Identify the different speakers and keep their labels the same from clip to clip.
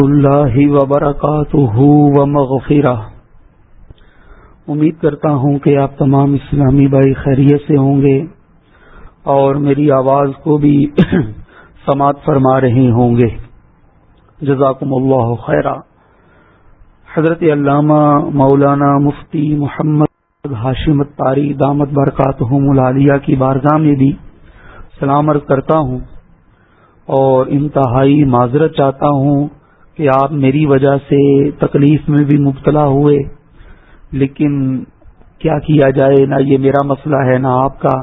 Speaker 1: اللہ وبرکاتہ ومغفرہ۔ امید کرتا ہوں کہ آپ تمام اسلامی بھائی خیریت سے ہوں گے اور میری آواز کو بھی سماعت فرما رہے ہوں گے۔ جزاکم اللہ خیرہ حضرت علامہ مولانا مفتی محمد ہاشمت تاری دامت برکات ملالیہ کی بارگاہ میں بھی سلامت کرتا ہوں اور انتہائی معذرت چاہتا ہوں کہ آپ میری وجہ سے تکلیف میں بھی مبتلا ہوئے، لیکن کیا کیا جائے؟ نہ یہ میرا مسئلہ ہے، نہ آپ کا،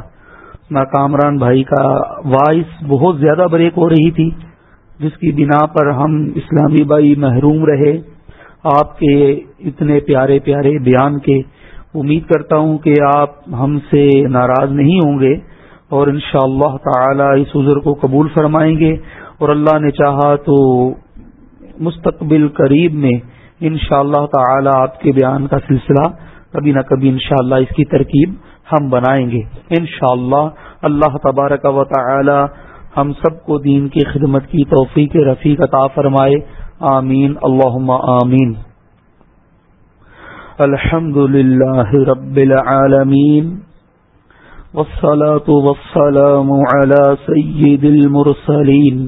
Speaker 1: نہ کامران بھائی کا۔ وائس بہت زیادہ بریک ہو رہی تھی، جس کی بنا پر ہم اسلامی بھائی محروم رہے۔ آپ کے اتنے پیارے پیارے بیان کے امید کرتا ہوں کہ آپ ہم سے ناراض نہیں ہوں گے اور انشاءاللہ اللہ تعالی اس عذر کو قبول فرمائیں گے۔ اور اللہ نے چاہا تو مستقبل قریب میں ان شاء اللہ تعالی آپ کے بیان کا سلسلہ کبھی نہ کبھی انشاءاللہ اس کی ترکیب ہم بنائیں گے۔ انشاءاللہ اللہ تبارک و تعالی ہم سب کو دین کی خدمت کی توفیق رفیق عطا فرمائے۔ آمین۔ اللہ آمین۔ الحمد للہ رب العالمین۔ والصلاة والسلام على سيد المرسلين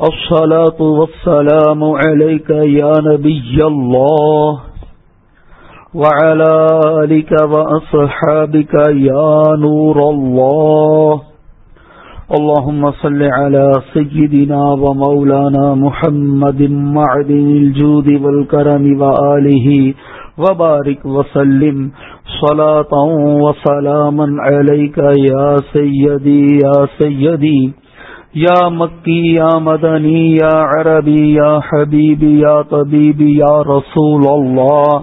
Speaker 1: الصلاة والسلام عليك يا نبي الله وعلى آلك وأصحابك يا نور الله اللهم صل على سيدنا ومولانا محمد معدن الجود والكرم وآله وبارك وسلم صلاة وسلاما عليك يا سيدي يا سيدي یا مکی، یا مدنی، یا عربی، یا حبیبی، یا طبیبی، یا رسول اللہ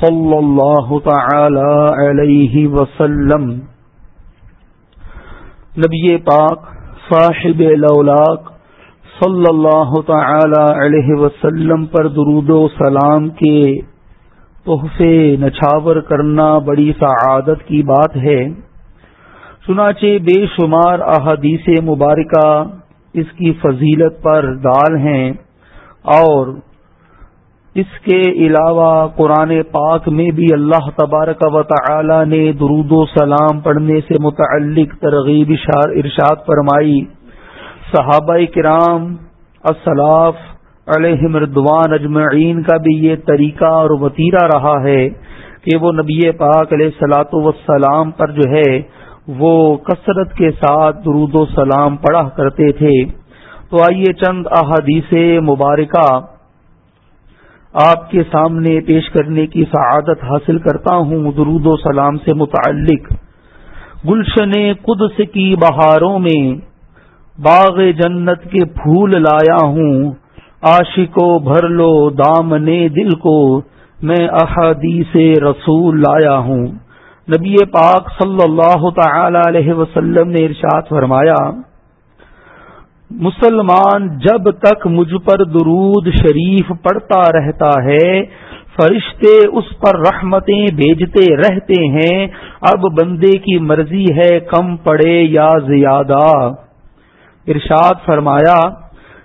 Speaker 1: صلی اللہ تعالی علیہ وسلم۔ نبی پاک، صاحب لولاک صلی اللہ تعالی علیہ وسلم پر درود و سلام کے تحفے نچھاور کرنا بڑی سعادت کی بات ہے۔ چنانچہ بے شمار احادیث مبارکہ اس کی فضیلت پر دال ہیں اور اس کے علاوہ قرآن پاک میں بھی اللہ تبارک و تعالی نے درود و سلام پڑھنے سے متعلق ترغیب ارشاد فرمائی۔ صحابہ کرام اسلاف علیہ مردوان اجمعین کا بھی یہ طریقہ اور وطیرہ رہا ہے کہ وہ نبی پاک علیہ سلاۃ وسلام پر جو ہے وہ کثرت کے ساتھ درود و سلام پڑھا کرتے تھے۔ تو آئیے چند احادیث مبارکہ آپ کے سامنے پیش کرنے کی سعادت حاصل کرتا ہوں۔ درود و سلام سے متعلق۔ گلشن قدس کی بہاروں میں باغ جنت کے پھول لایا ہوں۔ عاشقو بھر لو دامن دل کو، میں احادیث رسول لایا ہوں۔ نبی پاک صلی اللہ تعالی علیہ وسلم نے ارشاد فرمایا، مسلمان جب تک مجھ پر درود شریف پڑتا رہتا ہے، فرشتے اس پر رحمتیں بھیجتے رہتے ہیں، اب بندے کی مرضی ہے کم پڑے یا زیادہ۔ ارشاد فرمایا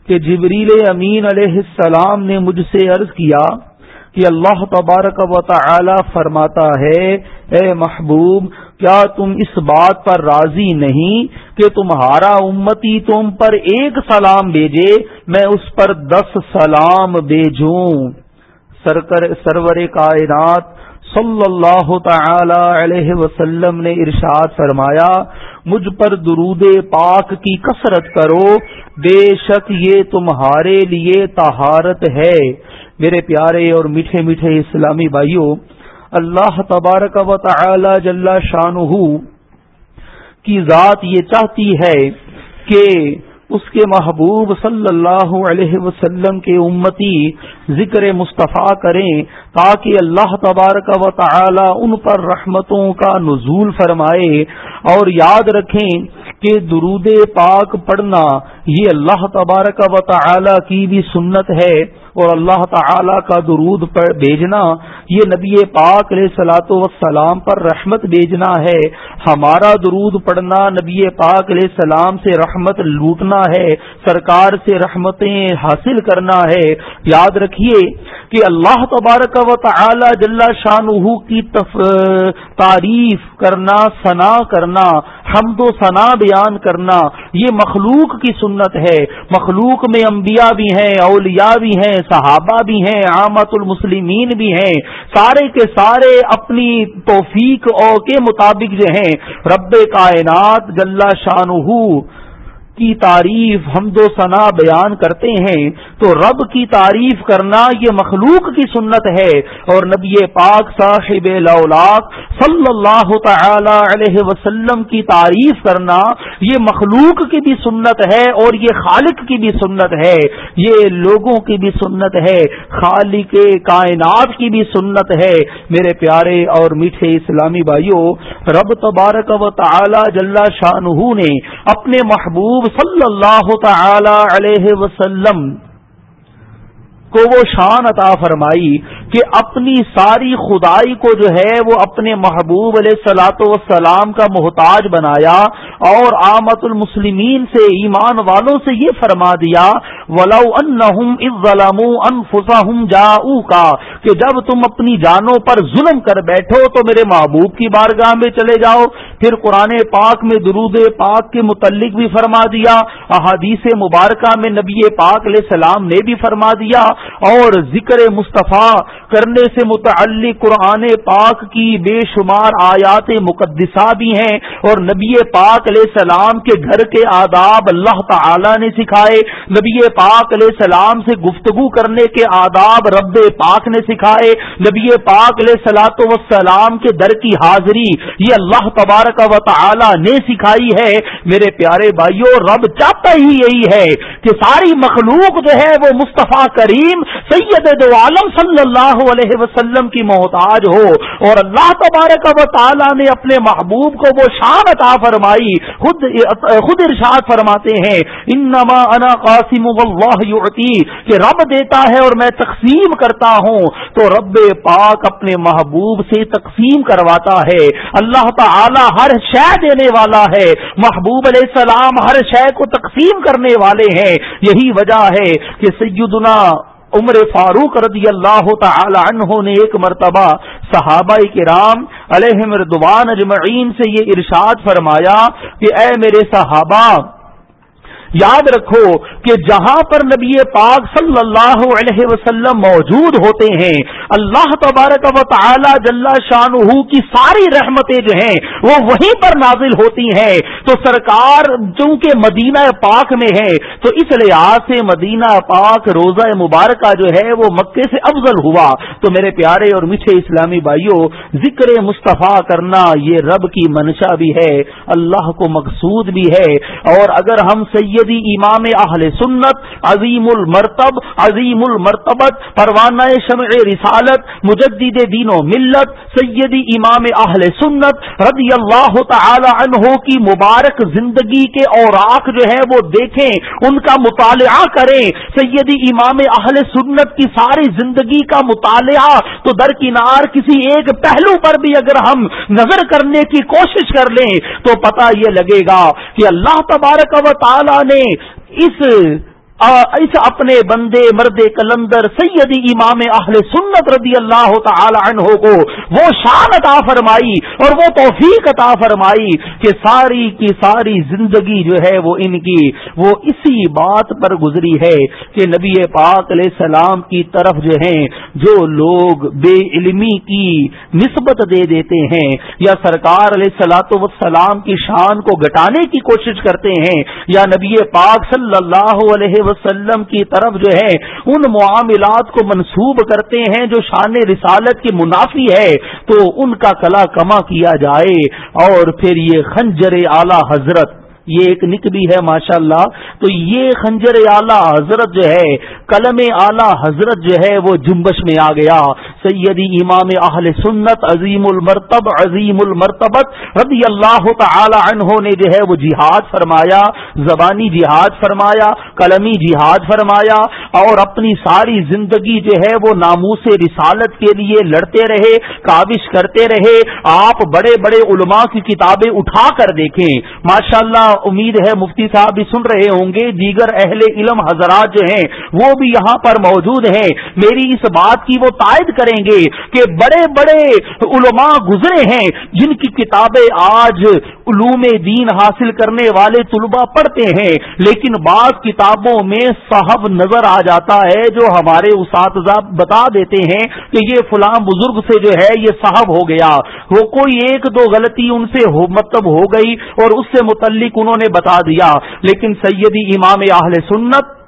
Speaker 1: کہ جبریل امین علیہ السلام نے مجھ سے عرض کیا کہ اللہ تبارک و تعالی فرماتا ہے، اے محبوب، کیا تم اس بات پر راضی نہیں کہ تمہارا امتی تم پر ایک سلام بھیجے، میں اس پر دس سلام بھیجوں؟ سرور کائنات صلی اللہ تعالی علیہ وسلم نے ارشاد فرمایا مجھ پر درود پاک کی کثرت کرو۔ بے شک یہ تمہارے لیے تہارت ہے۔ میرے پیارے اور میٹھے میٹھے اسلامی بھائیوں اللہ تبارک و تعالی جل شانہ کی ذات یہ چاہتی ہے کہ اس کے محبوب صلی اللہ علیہ وسلم کے امتی ذکر مصطفیٰ کریں تاکہ اللہ تبارک و تعالی ان پر رحمتوں کا نزول فرمائے اور یاد رکھیں کہ درود پاک پڑھنا یہ اللہ تبارک و تعالی کی بھی سنت ہے اور اللہ تعالی کا درود پر بھیجنا، یہ نبی پاک علیہ سلاۃ وسلام پر رحمت بھیجنا ہے۔ ہمارا درود پڑھنا نبی پاک علیہ السلام سے رحمت لوٹنا ہے، سرکار سے رحمتیں حاصل کرنا ہے۔ یاد رکھیے کہ اللہ تبارک و تعالی جل شاہ کی تعریف کرنا ثنا کرنا، حمد و ثنا بیان کرنا، یہ مخلوق کی سنت ہے۔ مخلوق میں انبیاء بھی ہیں، اولیاء بھی ہیں، صحابہ بھی ہیں عامت المسلمین بھی ہیں۔ سارے کے سارے اپنی توفیق کے مطابق جو ہیں۔ رب کائنات گلہ شاہ کی تعریف حمد و ثنا بیان کرتے ہیں، تو رب کی تعریف کرنا یہ مخلوق کی سنت ہے۔ اور نبی پاک صاحب لولاک صلی اللہ تعالی علیہ وسلم کی تعریف کرنا یہ مخلوق کی بھی سنت ہے اور یہ خالق کی بھی سنت ہے۔ یہ لوگوں کی بھی سنت ہے، خالق کائنات کی بھی سنت ہے۔ میرے پیارے اور میٹھے اسلامی بھائیوں رب تبارک و تعالی جل شاہ نے اپنے محبوب محبوب صلی اللہ تعالی علیہ وسلم کو وہ شان عطا فرمائی کہ اپنی ساری خدائی کو جو ہے وہ اپنے محبوب علیہ سلاۃ وسلام کا محتاج بنایا اور آمت المسلمین سے، ایمان والوں سے یہ فرما دیا، ولو انہم انفسہم جاؤ کا کہ جب تم اپنی جانوں پر ظلم کر بیٹھو تو میرے محبوب کی بارگاہ میں چلے جاؤ۔ پھر قرآن پاک میں درود پاک کے متعلق بھی فرما دیا۔ احادیث مبارکہ میں نبی پاک علیہ السلام نے بھی فرما دیا۔ اور ذکر مصطفیٰ کرنے سے متعلق قرآن پاک کی بے شمار آیات مقدسہ بھی ہیں اور نبی پاک علیہ السلام کے گھر کے آداب اللہ تعالی نے سکھائے۔ نبی پاک علیہ السلام سے گفتگو کرنے کے آداب رب پاک نے سکھائے۔ نبی پاک علیہ سلاۃ وسلام کے در کی حاضری یہ اللہ تبارک و تعالی نے سکھائی ہے۔ میرے پیارے بھائیوں رب چاہتا ہی یہی ہے کہ ساری مخلوق جو ہے وہ مصطفیٰ کریم سید دو عالم صلی اللہ علیہ وسلم کی محتاج ہو۔ اور اللہ تبارک و تعالی نے اپنے محبوب کو وہ شان عطا فرمائی۔ خود خود ارشاد فرماتے ہیں، انما انا قاسم واللہ یعطی، کہ رب دیتا ہے اور میں تقسیم کرتا ہوں۔ تو رب پاک اپنے محبوب سے تقسیم کرواتا ہے۔ اللہ تعالی ہر شے دینے والا ہے۔ محبوب علیہ السلام ہر شے کو تقسیم کرنے والے ہیں۔ یہی وجہ ہے کہ سیدنا عمر فاروق رضی اللہ تعالی عنہ نے ایک مرتبہ صحابہ کرام علیہ مردوان اجمعین سے یہ ارشاد فرمایا کہ اے میرے صحابہ یاد رکھو کہ جہاں پر نبی پاک صلی اللہ علیہ وسلم موجود ہوتے ہیں، اللہ تبارک و تعالی جل شاہ کی ساری رحمتیں جو ہیں، وہ وہیں پر نازل ہوتی ہیں۔ تو سرکار چونکہ مدینہ پاک میں ہے، تو اس لحاظ سے مدینہ پاک روزہ مبارکہ جو ہے، وہ مکے سے افضل ہوا۔ تو میرے پیارے اور میٹھے اسلامی بھائیوں ذکر مصطفیٰ کرنا یہ رب کی منشا بھی ہے، اللہ کو مقصود بھی ہے۔ اور اگر ہم سید سیدی امام اہل سنت عظیم المرتب عظیم المرتبت پروانہ شمع رسالت، مجدد دین و ملت سیدی امام اہل سنت رضی اللہ تعالی عنہ کی مبارک زندگی کے اوراق جو ہے وہ دیکھیں، ان کا مطالعہ کریں۔ سیدی امام اہل سنت کی ساری زندگی کا مطالعہ تو درکنار کسی ایک پہلو پر بھی اگر ہم نظر کرنے کی کوشش کر لیں تو پتہ یہ لگے گا کہ اللہ تبارک و تعالی نے اس اس اپنے بندے مرد کلندر سیدی امام اہل سنت رضی اللہ تعالی عنہ کو وہ شان عطا فرمائی اور وہ توفیق عطا فرمائی کہ ساری کی ساری زندگی جو ہے وہ ان کی، وہ اسی بات پر گزری ہے کہ نبی پاک علیہ السلام کی طرف جو ہیں، جو لوگ بے علمی کی نسبت دے دیتے ہیں یا سرکار علیہ سلاۃ وسلام کی شان کو گٹانے کی کوشش کرتے ہیں یا نبی پاک صلی اللہ علیہ وسلم کی طرف جو ہے، ان معاملات کو منسوب کرتے ہیں جو شان رسالت کی منافی ہے، تو ان کا کلا کما کیا جائے اور پھر یہ خنجر اعلی حضرت یہ ایک نک بھی ہے ماشاء اللہ تو یہ خنجر اعلی حضرت جو ہے، قلم اعلی حضرت جو ہے، وہ جنبش میں آ گیا۔ سیدی امام اہل سنت عظیم المرتب، عظیم المرتبت رضی اللہ تعالی عنہ نے جو ہے، وہ جہاد فرمایا، زبانی جہاد فرمایا، قلمی جہاد فرمایا اور اپنی ساری زندگی جو ہے، وہ ناموس رسالت کے لیے لڑتے رہے، کاوش کرتے رہے۔ آپ بڑے بڑے علماء کی کتابیں اٹھا کر دیکھیں۔ ماشاء اللہ امید ہے مفتی صاحب بھی سن رہے ہوں گے، دیگر اہل علم حضرات جو ہیں، وہ بھی یہاں پر موجود ہیں۔ میری اس بات کی وہ تائید کریں گے کہ بڑے بڑے علماء گزرے ہیں، جن کی کتابیں آج علوم دین حاصل کرنے والے طلباء پڑھتے ہیں، لیکن بعض کتابوں میں صاحب نظر آ جاتا ہے جو ہمارے اساتذہ بتا دیتے ہیں کہ یہ فلاں بزرگ سے جو ہے، یہ صاحب ہو گیا۔ وہ کوئی ایک دو غلطی ان سے ہو مطلب ہو گئی اور اس سے متعلق انہوں نے بتا دیا لیکن سیدی امام اہل سنت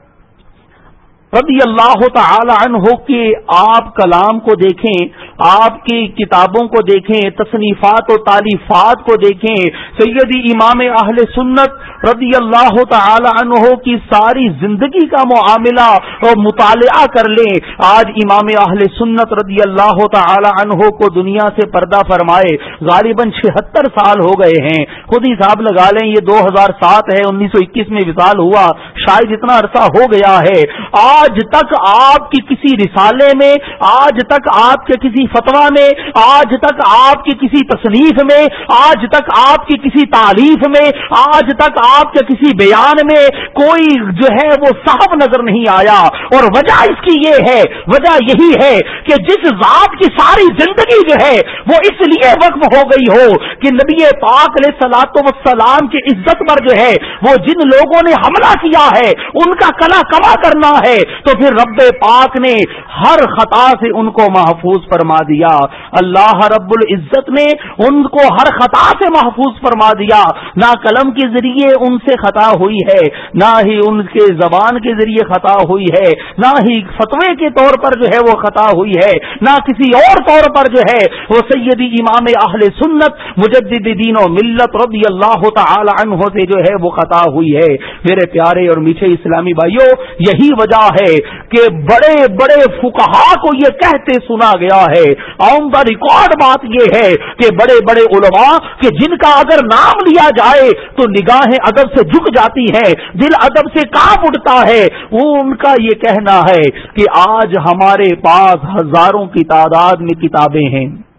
Speaker 1: رضی اللہ تعالی عنہ کے آپ کلام کو دیکھیں، آپ کی کتابوں کو دیکھیں، تصنیفات و تعلیفات کو دیکھیں، سیدی امام اہل سنت رضی اللہ تعالی عنہ کی ساری زندگی کا معاملہ اور مطالعہ کر لیں۔ آج امام اہل سنت رضی اللہ تعالی عنہ کو دنیا سے پردہ فرمائے، غالباً چھہتر سال ہو گئے ہیں۔ خود ہی صاحب لگا لیں، یہ دو ہزار سات ہے، انیس سو اکیس میں وصال ہوا، شاید اتنا عرصہ ہو گیا ہے۔ آج آج تک آپ کی کسی رسالے میں، آج تک آپ کے کسی فتوا میں، آج تک آپ کی کسی تصنیف میں، آج تک آپ کی کسی تعریف میں، آج تک آپ کے کسی بیان میں کوئی جو ہے وہ صاحب نظر نہیں آیا۔ اور وجہ اس کی یہ ہے، وجہ یہی ہے کہ جس ذات کی ساری زندگی جو ہے وہ اس لیے وقف ہو گئی ہو کہ نبی پاک علیہ سلاط وسلام کی عزت پر جو ہے وہ جن لوگوں نے حملہ کیا ہے، ان کا کلا کما کرنا ہے تو پھر رب پاک نے ہر خطا سے ان کو محفوظ فرما دیا۔ اللہ رب العزت نے ان کو ہر خطا سے محفوظ فرما دیا۔ نہ قلم کے ذریعے ان سے خطا ہوئی ہے، نہ ہی ان کے زبان کے ذریعے خطا ہوئی ہے، نہ ہی فتوے کے طور پر جو ہے وہ خطا ہوئی ہے، نہ کسی اور طور پر جو ہے وہ سیدی امام اہل سنت مجدد دین و ملت رضی اللہ تعالی عنہ سے جو ہے وہ خطا ہوئی ہے۔ میرے پیارے اور میٹھے اسلامی بھائیوں یہی وجہ ہے کہ بڑے بڑے فکہا کو یہ کہتے سنا گیا ہے۔ آن دا ریکارڈ بات یہ ہے کہ بڑے بڑے علماء کہ جن کا اگر نام لیا جائے تو نگاہیں ادب سے جھک جاتی ہیں، دل ادب سے کام اٹھتا ہے۔ وہ ان کا یہ کہنا ہے کہ آج ہمارے پاس ہزاروں کی تعداد میں کتابیں ہیں۔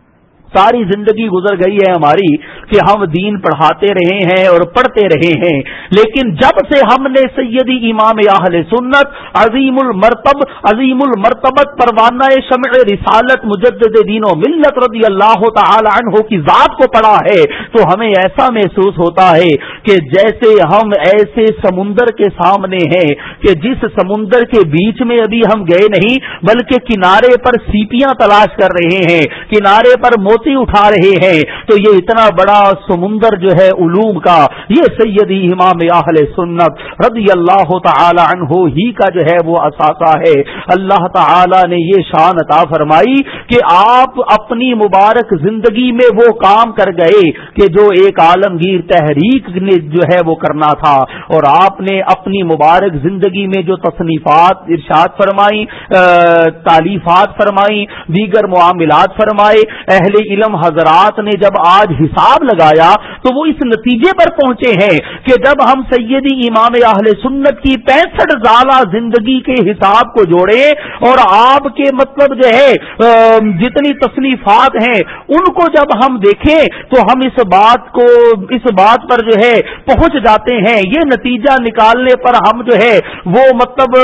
Speaker 1: ساری زندگی گزر گئی ہے ہماری کہ ہم دین پڑھاتے رہے ہیں اور پڑھتے رہے ہیں۔ لیکن جب سے ہم نے سیدی امام اہل سنت، عظیم المرتب، عظیم المرتبت، پروانہ شمع رسالت، مجدد دین و ملت رضی اللہ تعالی عنہ کی ذات کو پڑھا ہے، تو ہمیں ایسا محسوس ہوتا ہے کہ جیسے ہم ایسے سمندر کے سامنے ہیں کہ جس سمندر کے بیچ میں ابھی ہم گئے نہیں، بلکہ کنارے پر سیپیاں تلاش کر رہے ہیں۔ کنارے پر موت اٹھا رہے ہیں۔ تو یہ اتنا بڑا سمندر جو ہے علوم کا، یہ سیدی امام اہل سنت رضی اللہ تعالی عنہ ہی کا جو ہے وہ اثاثہ ہے۔ اللہ تعالی نے یہ شان عطا فرمائی کہ آپ اپنی مبارک زندگی میں وہ کام کر گئے کہ جو ایک عالمگیر تحریک نے جو ہے وہ کرنا تھا۔ اور آپ نے اپنی مبارک زندگی میں جو تصنیفات، ارشاد فرمائی تعلیفات فرمائی دیگر معاملات فرمائے۔ اہل علم حضرات نے جب آج حساب لگایا تو وہ اس نتیجے پر پہنچے ہیں کہ جب ہم سیدی امام اہل سنت کی پینسٹھ زالہ زندگی کے حساب کو جوڑے اور آپ کے مطلب جو ہے جتنی تصنیفات ہیں، ان کو جب ہم دیکھیں تو ہم اس بات کو، اس بات پر جو ہے، پہنچ جاتے ہیں۔ یہ نتیجہ نکالنے پر ہم جو ہے، وہ مطلب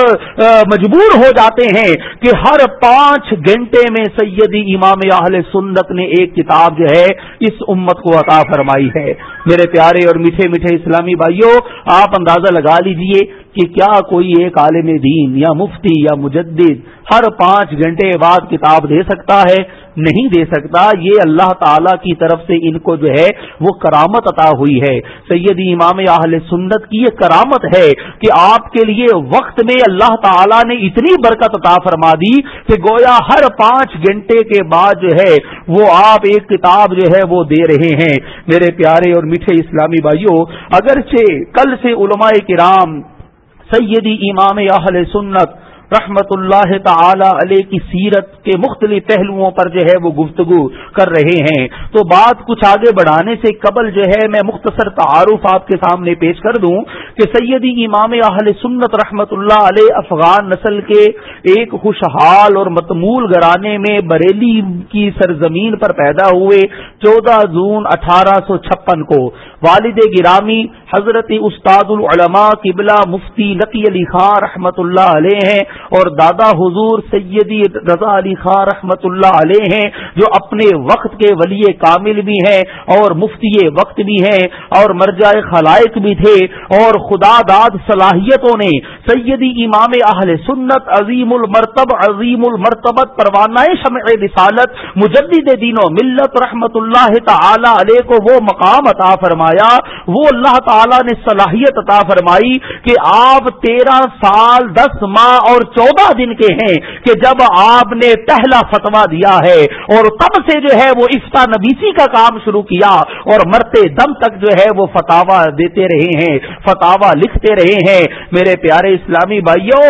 Speaker 1: مجبور ہو جاتے ہیں کہ ہر پانچ گھنٹے میں سیدی امام اہل سنت نے یہ کتاب جو ہے اس امت کو عطا فرمائی ہے۔ میرے پیارے اور میٹھے میٹھے اسلامی بھائیوں، آپ اندازہ لگا لیجیے کہ کیا کوئی ایک عالم دین یا مفتی یا مجدد ہر پانچ گھنٹے بعد کتاب دے سکتا ہے۔ نہیں دے سکتا، یہ اللہ تعالی کی طرف سے ان کو جو ہے وہ کرامت عطا ہوئی ہے۔ سیدی امام اہل سنت کی یہ کرامت ہے کہ آپ کے لیے وقت میں اللہ تعالی نے اتنی برکت عطا فرما دی کہ گویا ہر پانچ گھنٹے کے بعد جو ہے وہ آپ ایک کتاب جو ہے وہ دے رہے ہیں۔ میرے پیارے اور میٹھے اسلامی بھائیوں اگرچہ کل سے علماء کرام، سیدی امام اہل سنت رحمت اللہ تعالی علیہ کی سیرت کے مختلف پہلوؤں پر جو ہے وہ گفتگو کر رہے ہیں۔ تو بات کچھ آگے بڑھانے سے قبل جو ہے میں مختصر تعارف آپ کے سامنے پیش کر دوں کہ سیدی امام اہل سنت رحمت اللہ علیہ افغان نسل کے ایک خوشحال اور متمول گرانے میں بریلی کی سرزمین پر پیدا ہوئے چودہ جون اٹھارہ سو چھپن کو۔ والد گرامی حضرت استاد العلماء قبلہ مفتی نقی علی خان رحمت اللہ علیہ ہیں۔ اور دادا حضور سیدی رضا علی خان رحمت اللہ علیہ ہیں، جو اپنے وقت کے ولی کامل بھی ہیں اور مفتی وقت بھی ہیں اور مرجع خلائق بھی تھے اور خدا داد صلاحیتوں نے سیدی امام اہل سنت عظیم المرتب، عظیم المرتبت، پروانہ شمع رسالت، مجدد دین و ملت رحمت اللہ تعالی علیہ کو وہ مقام عطا فرمایا۔ وہ اللہ تعالی نے صلاحیت عطا فرمائی کہ آپ تیرہ سال، دس ماہ اور چودہ دن کے ہیں کہ جب آپ نے پہلا فتوا دیا ہے اور تب سے جو ہے وہ افتا نبیسی کا کام شروع کیا اور مرتے دم تک جو ہے وہ فتوا دیتے رہے ہیں فتوا لکھتے رہے ہیں۔ میرے پیارے اسلامی بھائیوں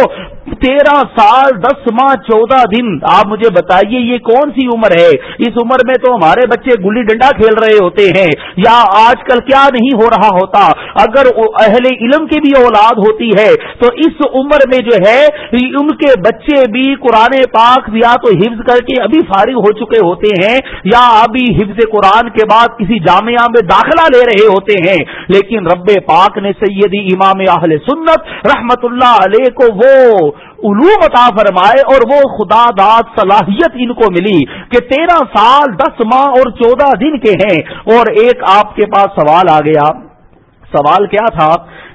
Speaker 1: تیرہ سال، دس ماہ، چودہ دن۔ آپ مجھے بتائیے، یہ کون سی عمر ہے؟ اس عمر میں تو ہمارے بچے گلی ڈنڈا کھیل رہے ہوتے ہیں۔ یا آج کل کیا نہیں ہو رہا ہوتا؟ اگر اہل علم کی بھی اولاد ہوتی ہے، تو اس عمر میں جو ہے، ان کے بچے بھی قرآن پاک یا تو حفظ کر کے ابھی فارغ ہو چکے ہوتے ہیں، یا ابھی حفظ قرآن کے بعد کسی جامعہ میں داخلہ لے رہے ہوتے ہیں۔ لیکن رب پاک نے سیدی امام اہل سنت رحمت اللہ علیہ کو وہ علوم عطا فرمائے اور وہ خدا داد صلاحیت ان کو ملی کہ تیرہ سال دس ماہ اور چودہ دن کے ہیں اور ایک آپ کے پاس سوال آ گیا۔ سوال کیا تھا؟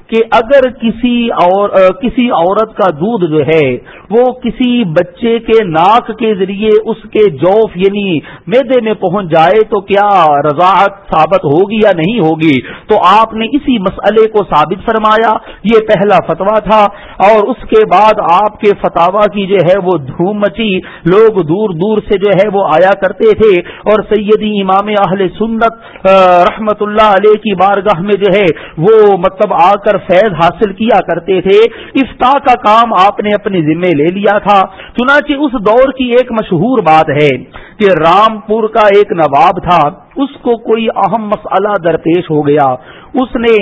Speaker 1: کہ اگر کسی اور کسی عورت کا دودھ جو ہے، وہ کسی بچے کے ناک کے ذریعے اس کے جوف یعنی میدے میں پہنچ جائے تو کیا رضاحت ثابت ہوگی یا نہیں ہوگی؟ تو آپ نے اسی مسئلے کو ثابت فرمایا، یہ پہلا فتوا تھا۔ اور اس کے بعد آپ کے فتوا کی جو ہے وہ دھوم مچی۔ لوگ دور دور سے جو ہے وہ آیا کرتے تھے۔ اور سیدی امام اہل سنت رحمت اللہ علیہ کی بارگاہ میں جو ہے وہ مطلب آ کر فیض حاصل کیا کرتے تھے افتا کا کام آپ نے اپنے ذمے لے لیا تھا۔ چنانچہ اس دور کی ایک مشہور بات ہے کہ رام پور کا ایک نواب تھا، اس کو کوئی اہم مسئلہ درپیش ہو گیا۔ اس نے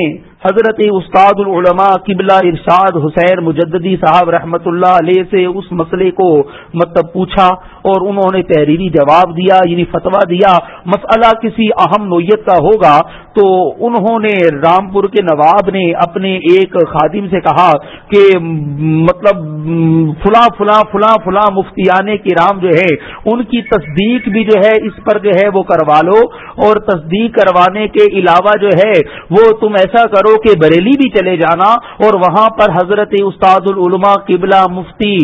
Speaker 1: حضرت استاد العلماء قبلہ ارشاد حسین مجددی صاحب رحمت اللہ علیہ سے اس مسئلے کو مطلب پوچھا اور انہوں نے تحریری جواب دیا یعنی فتوا دیا، مسئلہ کسی اہم نوعیت کا ہوگا تو انہوں نے رامپور کے نواب نے اپنے ایک خادم سے کہا کہ مطلب فلاں فلاں فلاں فلاں مفتیان کے رام جو ہے ان کی تصدیق بھی جو ہے اس پر جو ہے وہ کروا لو اور تصدیق کروانے کے علاوہ جو ہے وہ تم ایسا کرو کہ بریلی بھی چلے جانا اور وہاں پر حضرت استاد العلماء قبلہ مفتی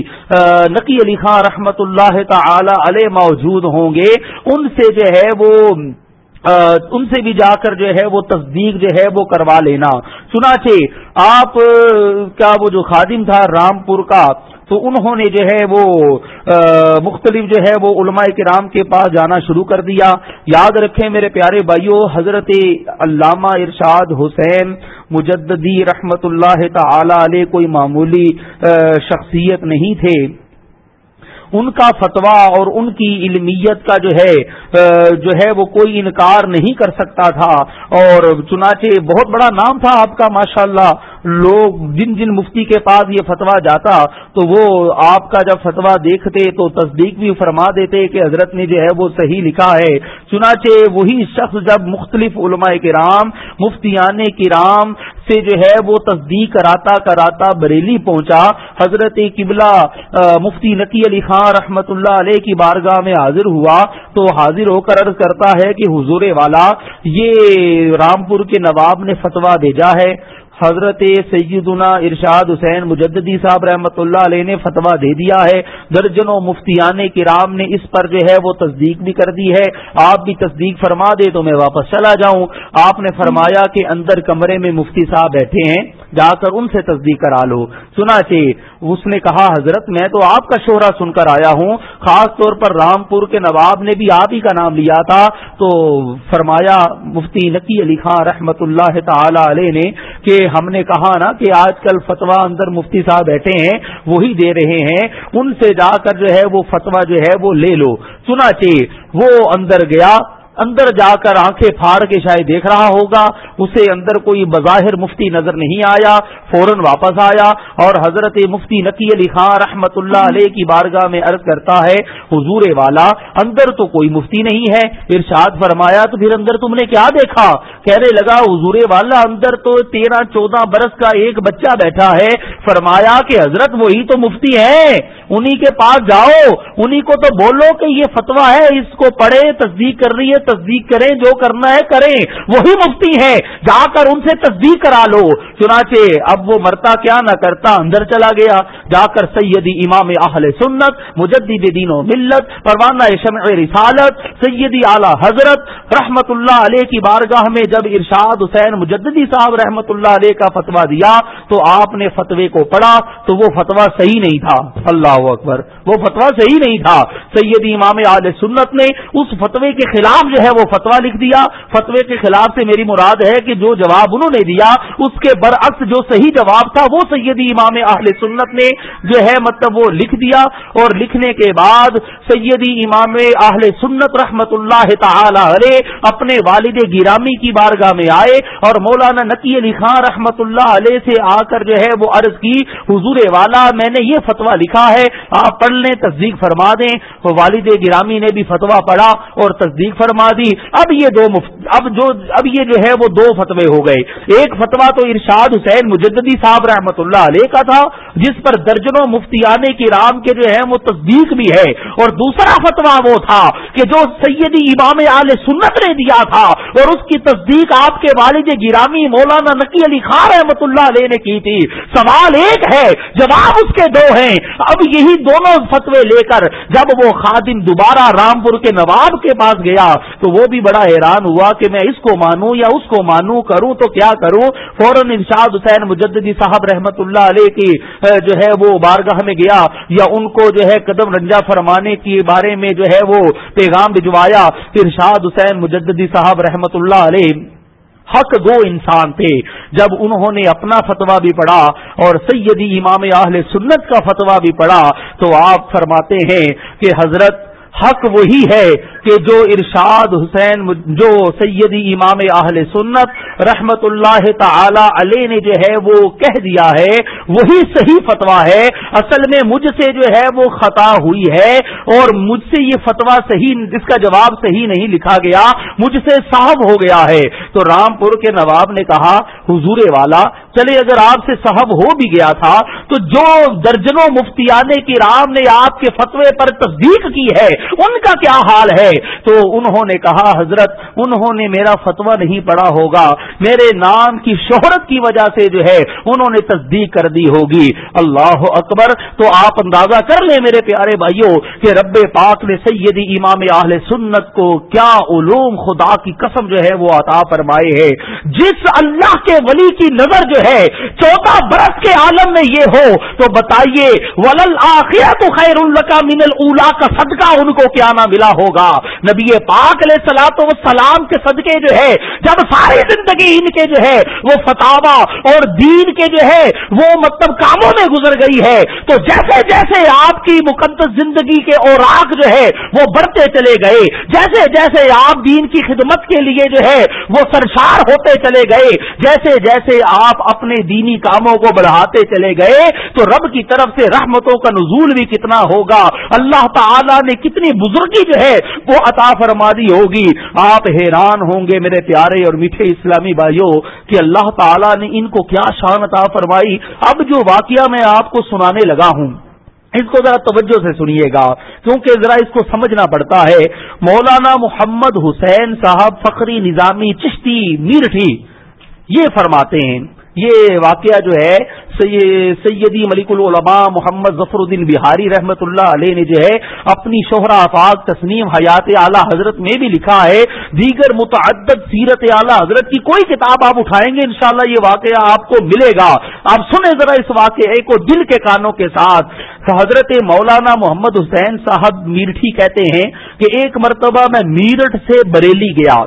Speaker 1: نقی علی خان رحمت اللہ تعالی علیہ موجود ہوں گے۔ ان سے جو ہے وہ ان سے بھی جا کر جو ہے وہ تصدیق جو ہے وہ کروا لینا۔ چنانچہ آپ کا وہ جو خادم تھا رامپور کا، تو انہوں نے جو ہے وہ مختلف جو ہے وہ علماء کرام کے پاس جانا شروع کر دیا۔ یاد رکھیں میرے پیارے بھائیوں حضرت علامہ ارشاد حسین مجددی رحمت اللہ تعالی علیہ کوئی معمولی شخصیت نہیں تھے۔ ان کا فتوا اور ان کی علمیت کا جو ہے جو ہے وہ کوئی انکار نہیں کر سکتا تھا۔ اور چنانچہ بہت بڑا نام تھا آپ کا، ماشاءاللہ۔ لوگ جن جن مفتی کے پاس یہ فتوا جاتا تو وہ آپ کا جب فتوا دیکھتے تو تصدیق بھی فرما دیتے کہ حضرت نے جو ہے وہ صحیح لکھا ہے۔ چنانچہ وہی شخص جب مختلف علماء کرام، مفتیان کرام سے جو ہے وہ تصدیق کراتا کراتا بریلی پہنچا۔ حضرت قبلہ مفتی نقی علی خان رحمت اللہ علیہ کی بارگاہ میں حاضر ہوا۔ تو حاضر ہو کر عرض کرتا ہے کہ حضور والا، یہ رامپور کے نواب نے فتوا بھیجا ہے۔ حضرت سیدنا ارشاد حسین مجددی صاحب رحمۃ اللہ علیہ نے فتویٰ دے دیا ہے۔ درجنوں مفتیان کرام نے اس پر جو ہے وہ تصدیق بھی کر دی ہے۔ آپ بھی تصدیق فرما دے تو میں واپس چلا جاؤں۔ آپ نے فرمایا کہ اندر کمرے میں مفتی صاحب بیٹھے ہیں۔ جا کر ان سے تصدیق کرا لو۔ سنا اس نے کہا، حضرت، میں تو آپ کا شہرا سن کر آیا ہوں۔ خاص طور پر رامپور کے نواب نے بھی آپ ہی کا نام لیا تھا۔ تو فرمایا مفتی نقی علی خان رحمت اللہ تعالی علیہ نے کہ ہم نے کہا نا کہ آج کل فتوا اندر مفتی صاحب بیٹھے ہیں، وہی دے رہے ہیں۔ ان سے جا کر جو ہے وہ فتوا جو ہے وہ لے لو۔ سنا وہ اندر گیا۔ اندر جا کر آنکھیں پھاڑ کے شاید دیکھ رہا ہوگا، اسے اندر کوئی بظاہر مفتی نظر نہیں آیا، فوراً واپس آیا اور حضرت مفتی نقی علی خان رحمت اللہ علیہ کی بارگاہ میں عرض کرتا ہے، حضور والا، اندر تو کوئی مفتی نہیں ہے۔ ارشاد فرمایا، تو پھر اندر تم نے کیا دیکھا؟ کہنے لگا، حضور والا، اندر تو تیرہ چودہ برس کا ایک بچہ بیٹھا ہے۔ فرمایا کہ حضرت، وہی تو مفتی ہے۔ انہی کے پاس جاؤ، انہی کو تو بولو کہ یہ فتوا ہے، اس کو پڑھے، تصدیق کر رہی ہے تصدیق کریں، جو کرنا ہے کریں۔ وہی مفتی ہے جا کر ان سے تصدیق کرا لو۔ چنانچہ اب وہ مرتا کیا نہ کرتا، اندر چلا گیا۔ جا کر سیدی امام اہل سنت، مجدد دین و ملت، پروانہ شمع رسالت، سیدی اعلی حضرت رحمت اللہ علیہ کی بارگاہ میں جب ارشاد حسین مجددی صاحب رحمت اللہ علیہ کا فتوا دیا، تو آپ نے فتوے کو پڑھا، تو وہ فتوا صحیح نہیں تھا۔ اللہ اکبر، وہ فتوا صحیح نہیں تھا۔ سیدی امام اعلی سنت نے اس فتوے کے خلاف جو ہے وہ فتوا لکھ دیا۔ فتوے کے خلاف سے میری مراد ہے کہ جو جواب انہوں نے دیا، اس کے برعکس جو صحیح جواب تھا، وہ سیدی امام اہل سنت نے جو ہے مطلب وہ لکھ دیا۔ اور لکھنے کے بعد سیدی امام اہل سنت رحمت اللہ تعالی علیہ اپنے والد گرامی کی بارگاہ میں آئے اور مولانا نقی علی خان رحمت اللہ علیہ سے آ کر جو ہے وہ عرض کی، حضور والا، میں نے یہ فتوا لکھا ہے، آپ پڑھ لیں، تصدیق فرما دیں۔ والد گرامی نے بھی فتوا پڑھا اور تصدیق فرما دی۔ اب یہ دو مفت اب جو، اب یہ جو ہے وہ دو فتوے ہو گئے۔ ایک فتوا تو ارشاد حسین مجددی صاحب رحمت اللہ علیہ کا تھا، جس پر درجنوں مفتیانے کی رام کے جو ہے وہ تصدیق بھی ہے۔ اور دوسرا فتوا وہ تھا کہ جو سیدی امام عال سنت نے دیا تھا، اور اس کی تصدیق آپ کے والد گرامی مولانا نقی علی خان رحمت اللہ علیہ نے کی تھی۔ سوال ایک ہے، جواب اس کے دو ہیں۔ اب یہی دونوں فتوے لے کر جب وہ خادم دوبارہ رامپور کے نواب کے پاس گیا تو وہ بھی بڑا حیران ہوا کہ میں اس کو مانوں یا اس کو مانوں، کروں تو کیا کروں؟ فوراً انشاد حسین مجددی صاحب رحمت اللہ علیہ کی جو ہے وہ بارگاہ میں گیا یا ان کو جو ہے قدم رنجا فرمانے کے بارے میں جو ہے وہ پیغام بھجوایا۔ ارشاد حسین مجددی صاحب رحمت اللہ علیہ حق دو انسان تھے۔ جب انہوں نے اپنا فتوا بھی پڑھا اور سیدی امام اہل سنت کا فتوا بھی پڑھا تو آپ فرماتے ہیں کہ حضرت حق وہی ہے کہ جو ارشاد حسین جو سیدی امام اہل سنت رحمت اللہ تعالی علیہ نے جو ہے وہ کہہ دیا ہے، وہی صحیح فتوا ہے۔ اصل میں مجھ سے جو ہے وہ خطا ہوئی ہے اور مجھ سے یہ فتوا صحیح جس کا جواب صحیح نہیں لکھا گیا، مجھ سے صاحب ہو گیا ہے۔ تو رامپور کے نواب نے کہا، حضور والا، چلے اگر آپ سے صاحب ہو بھی گیا تھا، تو جو درجنوں مفتیانے کی رام نے آپ کے فتوے پر تصدیق کی ہے، ان کا کیا حال ہے؟ تو انہوں نے کہا، حضرت، انہوں نے میرا فتوا نہیں پڑا ہوگا۔ میرے نام کی شہرت کی وجہ سے جو ہے انہوں نے تصدیق کر دی ہوگی۔ اللہ اکبر، تو آپ اندازہ کر لیں میرے پیارے بھائیوں کہ رب پاک نے سیدی امام اہل سنت کو کیا علوم خدا کی قسم جو ہے وہ عطا فرمائے ہے جس اللہ کے ولی کی نظر جو ہے چودہ برس کے عالم میں یہ ہو، تو بتائیے ولل آخر تو خیر اللہ کا من اللہ کا صدقہ ان کو کیا نہ ملا ہوگا؟ نبی پاک علیہ سلاط و سلام کے صدقے جو ہے، جب ساری زندگی ان کے جو ہے، وہ فتوا اور دین کے جو ہے، وہ مطلب کاموں میں گزر گئی ہے۔ تو جیسے جیسے آپ کی مقدس زندگی کے اوراق جو ہے، وہ بڑھتے چلے گئے، جیسے جیسے آپ دین کی خدمت کے لیے جو ہے، وہ سرشار ہوتے چلے گئے، جیسے جیسے آپ اپنے دینی کاموں کو بڑھاتے چلے گئے، تو رب کی طرف سے رحمتوں کا نزول بھی کتنا ہوگا۔ اللہ تعالی نے کتنی بزرگی جو ہے وہ عطا فرما دی ہوگی۔ آپ حیران ہوں گے میرے پیارے اور میٹھے اسلامی بھائیوں کہ اللہ تعالیٰ نے ان کو کیا شان عطا فرمائی۔ اب جو واقعہ میں آپ کو سنانے لگا ہوں، اس کو ذرا توجہ سے سنیے گا، کیونکہ ذرا اس کو سمجھنا پڑتا ہے۔ مولانا محمد حسین صاحب فخری نظامی چشتی میرٹھی یہ فرماتے ہیں یہ واقعہ جو ہے، سیدی ملک العلماء محمد ظفر الدین بہاری رحمت اللہ علیہ نے جو ہے اپنی شہرا افاق تسنیم حیات اعلی حضرت میں بھی لکھا ہے۔ دیگر متعدد سیرت اعلی حضرت کی کوئی کتاب آپ اٹھائیں گے، انشاءاللہ یہ واقعہ آپ کو ملے گا۔ آپ سنیں ذرا اس واقعے کو دل کے کانوں کے ساتھ۔ حضرت مولانا محمد حسین صاحب میرٹھی کہتے ہیں کہ ایک مرتبہ میں میرٹھ سے بریلی گیا۔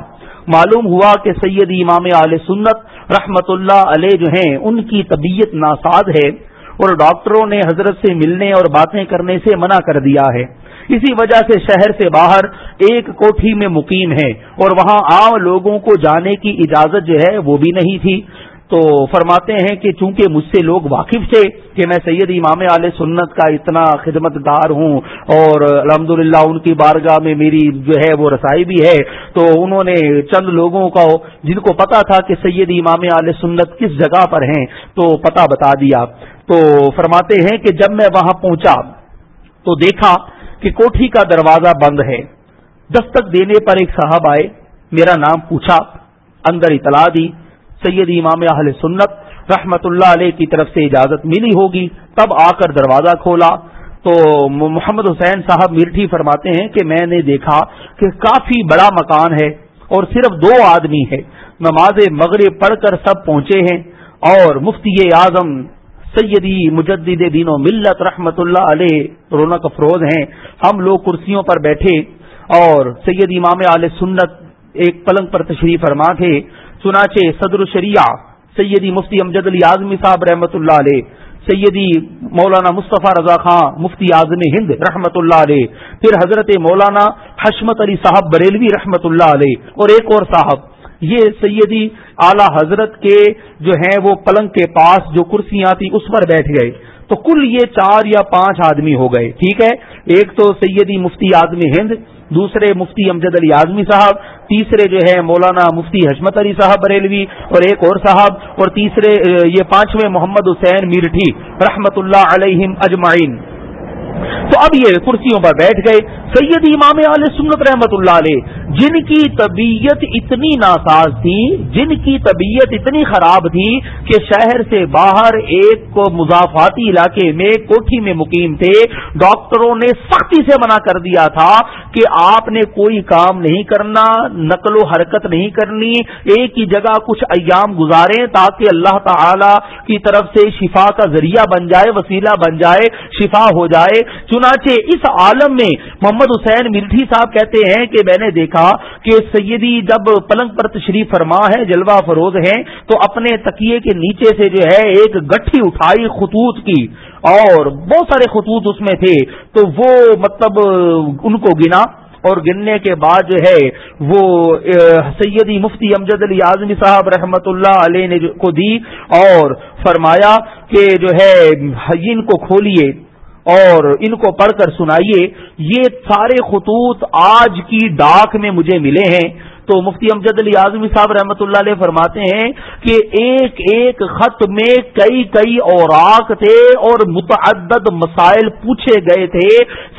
Speaker 1: معلوم ہوا کہ سید امام علیہ سنت رحمت اللہ علیہ جو ہیں، ان کی طبیعت ناساز ہے اور ڈاکٹروں نے حضرت سے ملنے اور باتیں کرنے سے منع کر دیا ہے۔ اسی وجہ سے شہر سے باہر ایک کوٹھی میں مقیم ہے اور وہاں عام لوگوں کو جانے کی اجازت جو ہے وہ بھی نہیں تھی۔ تو فرماتے ہیں کہ چونکہ مجھ سے لوگ واقف تھے کہ میں سید امام علیہ سنت کا اتنا خدمت گار ہوں اور الحمد ان کی بارگاہ میں میری جو ہے وہ رسائی بھی ہے، تو انہوں نے چند لوگوں کو، جن کو پتا تھا کہ سید امام علیہ سنت کس جگہ پر ہیں، تو پتا بتا دیا۔ تو فرماتے ہیں کہ جب میں وہاں پہنچا تو دیکھا کہ کوٹھی کا دروازہ بند ہے۔ دستک دینے پر ایک صاحب آئے، میرا نام پوچھا، اندر اطلاع دی۔ سید امام اہل سنت رحمت اللہ علیہ کی طرف سے اجازت ملی ہوگی، تب آ کر دروازہ کھولا۔ تو محمد حسین صاحب میرٹھی فرماتے ہیں کہ میں نے دیکھا کہ کافی بڑا مکان ہے اور صرف دو آدمی ہے نماز مغرب پڑھ کر سب پہنچے ہیں اور مفتی اعظم سیدی مجدد دین و ملت رحمت اللہ علیہ رونق افروز ہیں۔ ہم لوگ کرسیوں پر بیٹھے اور سید امام علیہ سنت ایک پلنگ پر تشریف فرما تھے چنانچہ صدر الشریعہ سیدی مفتی امجد علی اعظمی صاحب رحمۃ اللہ علیہ، سیدی مولانا مصطفیٰ رضا خان مفتی اعظم ہند رحمۃ اللہ علیہ، پھر حضرت مولانا حشمت علی صاحب بریلوی رحمۃ اللہ علیہ، اور ایک اور صاحب، یہ سیدی اعلی حضرت کے جو ہیں وہ پلنگ کے پاس جو کرسیاں تھیں، اس پر بیٹھ گئے۔ تو کل یہ چار یا پانچ آدمی ہو گئے، ٹھیک ہے؟ ایک تو سیدی مفتی اعظم ہند، دوسرے مفتی امجد علی اعظمی صاحب تیسرے جو ہے مولانا مفتی حشمت علی صاحب بریلوی اور ایک اور صاحب اور تیسرے، یہ پانچویں محمد حسین میرٹھی، رحمت اللہ علیہم اجمعین۔ تو اب یہ کرسیوں پر بیٹھ گئے سید امام علیہ سنت رحمت اللہ علیہ، جن کی طبیعت اتنی ناساز تھی، جن کی طبیعت اتنی خراب تھی کہ شہر سے باہر ایک کو مضافاتی علاقے میں، کوٹھی میں مقیم تھے۔ ڈاکٹروں نے سختی سے منع کر دیا تھا کہ آپ نے کوئی کام نہیں کرنا، نقل و حرکت نہیں کرنی، ایک ہی جگہ کچھ ایام گزارے تاکہ اللہ تعالی کی طرف سے شفا کا ذریعہ بن جائے، وسیلہ بن جائے، شفا ہو جائے۔ چنانچہ اس عالم میں محمد حسین مرٹھی صاحب کہتے ہیں کہ میں نے دیکھا کہ سیدی جب پلنگ پر تشریف فرما ہے، جلوہ فروز ہیں، تو اپنے تکیے کے نیچے سے جو ہے ایک گٹھی اٹھائی خطوط کی اور بہت سارے خطوط اس میں تھے، تو وہ مطلب ان کو گنا اور گننے کے بعد جو ہے وہ سیدی مفتی امجد علی اعظمی صاحب رحمت اللہ علیہ نے کو دی اور فرمایا کہ جو ہے ان کو کھولیے اور ان کو پڑھ کر سنائیے، یہ سارے خطوط آج کی ڈاک میں مجھے ملے ہیں۔ تو مفتی امجد علی اعظمی صاحب رحمۃ اللہ علیہ فرماتے ہیں کہ ایک ایک خط میں کئی کئی اوراق تھے اور متعدد مسائل پوچھے گئے تھے۔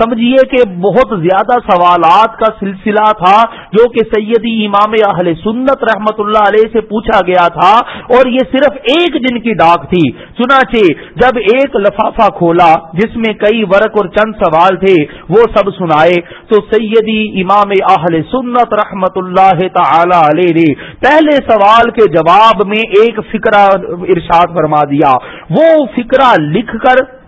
Speaker 1: سمجھیے کہ بہت زیادہ سوالات کا سلسلہ تھا جو کہ سیدی امام اہل سنت رحمت اللہ علیہ سے پوچھا گیا تھا اور یہ صرف ایک دن کی ڈاک تھی۔ چنانچہ جب ایک لفافہ کھولا جس میں کئی ورق اور چند سوال تھے وہ سب سنائے تو سیدی امام اہل سنت رحمت اللہ اللہ تعالی علیہ پہلے سوال کے جواب میں ایک فکرہ ارشاد فرما دیا۔ وہ فکرہ لکھ کر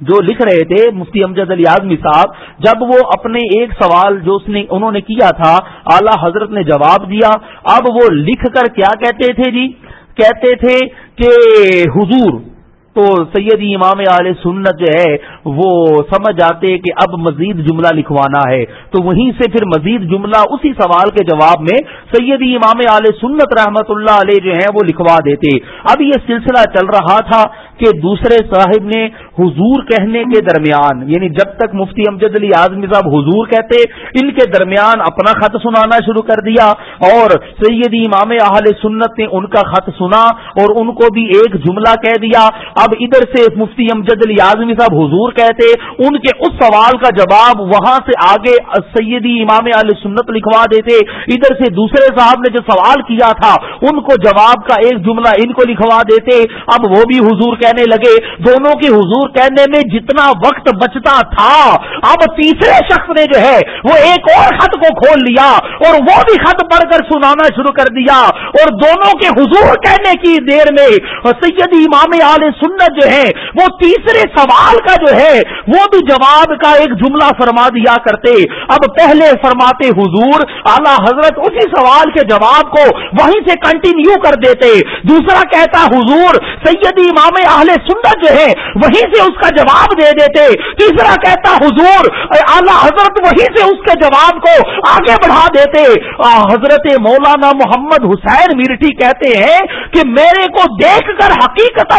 Speaker 1: جو لکھ رہے تھے، مفتی امجد علی اعظمی صاحب، جب وہ اپنے ایک سوال جو اس نے انہوں نے کیا تھا، اعلی حضرت نے جواب دیا۔ اب وہ لکھ کر کیا کہتے تھے جی؟ کہتے تھے کہ حضور تو سیدی امام علیہ سنت جو ہے، وہ سمجھ جاتے کہ اب مزید جملہ لکھوانا ہے۔ تو وہیں سے پھر مزید جملہ اسی سوال کے جواب میں سیدی امام علیہ سنت رحمت اللہ علیہ جو ہے وہ لکھوا دیتے۔ اب یہ سلسلہ چل رہا تھا کہ دوسرے صاحب نے حضور کہنے کے درمیان یعنی جب تک مفتی امجد علی اعظمی صاحب حضور کہتے، ان کے درمیان اپنا خط سنانا شروع کر دیا۔ اور سیدی امام اہل سنت نے ان کا خط سنا اور ان کو بھی ایک جملہ کہہ دیا۔ اب ادھر سے مفتی امجد علی اعظمی صاحب حضور کہتے ان کے اس سوال کا جواب وہاں سے آگے سیدی امام علیہ سنت لکھوا دیتے۔ ادھر سے دوسرے صاحب نے جو سوال کیا تھا، ان کو جواب کا ایک جملہ ان کو لکھوا دیتے۔ اب وہ بھی حضور کہنے لگے۔ دونوں کی حضور کہنے میں جتنا وقت بچتا تھا، اب تیسرے شخص نے جو ہے، وہ ایک اور خط کو کھول لیا اور وہ بھی خط پڑھ کر سنانا شروع کر دیا۔ اور دونوں کے حضور کہنے کی دیر میں سید امام عال سنت جو ہے، وہ تیسرے سوال کا جو ہے، وہ بھی جواب کا ایک جملہ فرما دیا کرتے۔ اب پہلے فرماتے حضور، اعلی حضرت اسی سوال کے جواب کو وہیں سے کنٹینیو کر دیتے۔ دوسرا کہتا حضور سید امام اہل سنت جو ہے، وہیں سے اس کا جواب دے دیتے۔ تیسرا کہتا حضور اعلی حضرت، وہیں سے اس کے جواب کو آگے بڑھا دیتے۔ حضرت مولانا محمد حسین میرٹھی کہتے ہیں کہ میرے کو دیکھ کر حقیقت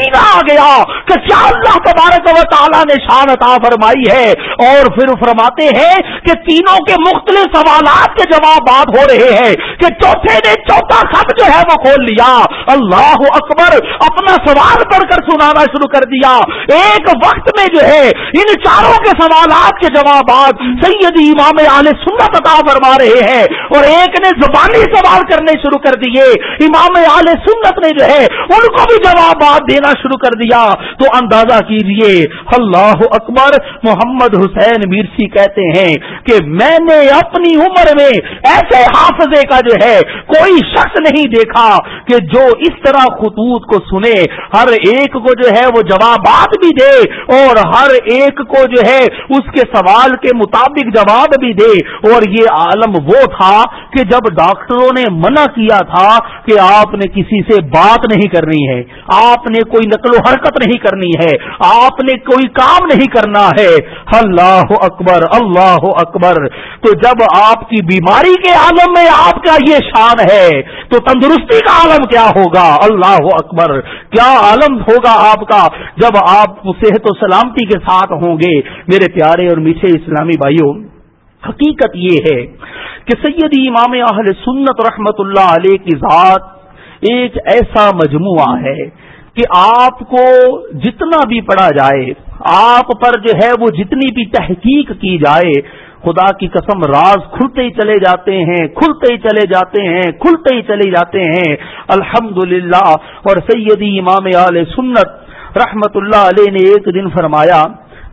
Speaker 1: پسینہ آ گیا کہ کیا اللہ تبارک و تعالیٰ نے شان عطا فرمائی ہے اور پھر فرماتے ہیں کہ تینوں کے مختلف سوالات کے جوابات ہو رہے ہیں کہ چوتھے نے چوتھا خط جو ہے وہ کھول لیا۔ اللہ اکبر، اپنا سوال پڑھ کر سنانا شروع کر دیا۔ ایک وقت میں جو ہے ان چاروں کے سوالات کے جوابات سید امام علیہ سنت عطا فرما رہے ہیں اور ایک نے زبانی سوال کرنے شروع کر دیے۔ امام عال سنت نے جو ہے ان کو بھی جوابات دینا شروع کر دیا۔ تو اندازہ کیجیے، اللہ اکبر، محمد حسین میرسی کہتے ہیں کہ میں نے اپنی عمر میں ایسے حافظے کا جو ہے، کوئی شخص نہیں دیکھا کہ جو اس طرح خطوط کو سنے۔ ہر ایک کو جو ہے، وہ جوابات بھی دے اور ہر ایک کو جو ہے، اس کے سوال کے مطابق جواب بھی دے۔ اور یہ عالم وہ تھا کہ جب ڈاکٹروں نے منع کیا تھا کہ آپ نے کسی سے بات نہیں کرنی ہے، آپ نے کوئی نقل و حرکت نہیں کرنی ہے، آپ نے کوئی کام نہیں کرنا ہے۔ اللہ اکبر اللہ اکبر۔ تو جب آپ کی بیماری کے عالم میں آپ کا یہ شان ہے، تو تندرستی کا عالم کیا ہوگا؟ اللہ اکبر۔ کیا عالم ہوگا آپ کا؟ جب آپ صحت و سلامتی کے ساتھ ہوں گے۔ میرے پیارے اور میٹھے اسلامی بھائیوں، حقیقت یہ ہے کہ سید امام اہل سنت رحمت اللہ علیہ کی ذات ایک ایسا مجموعہ ہے۔ کہ آپ کو جتنا بھی پڑھا جائے، آپ پر جو ہے وہ جتنی بھی تحقیق کی جائے، خدا کی قسم راز کھلتے ہی چلے جاتے ہیں، کھلتے ہی چلے جاتے ہیں، کھلتے ہی چلے جاتے ہیں۔ الحمد اور سیدی امام علیہ سنت رحمت اللہ علیہ نے ایک دن فرمایا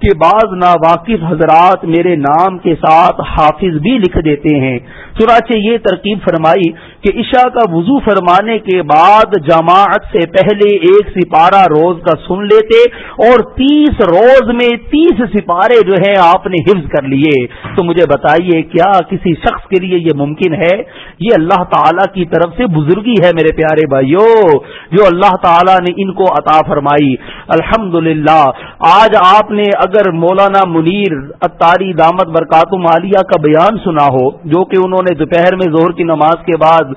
Speaker 1: کہ بعض ناواقف حضرات میرے نام کے ساتھ حافظ بھی لکھ دیتے ہیں۔ چنانچہ یہ ترکیب فرمائی کہ عشاء کا وضو فرمانے کے بعد جماعت سے پہلے ایک سپارہ روز کا سن لیتے اور تیس روز میں تیس سپارے جو ہیں آپ نے حفظ کر لیے۔ تو مجھے بتائیے، کیا کسی شخص کے لیے یہ ممکن ہے؟ یہ اللہ تعالی کی طرف سے بزرگی ہے میرے پیارے بھائیوں جو اللہ تعالی نے ان کو عطا فرمائی۔ الحمد آج آپ نے اگر مولانا منیر اتاری دامت برکاتم عالیہ کا بیان سنا ہو، جو کہ انہوں نے دوپہر میں زہر کی نماز کے بعد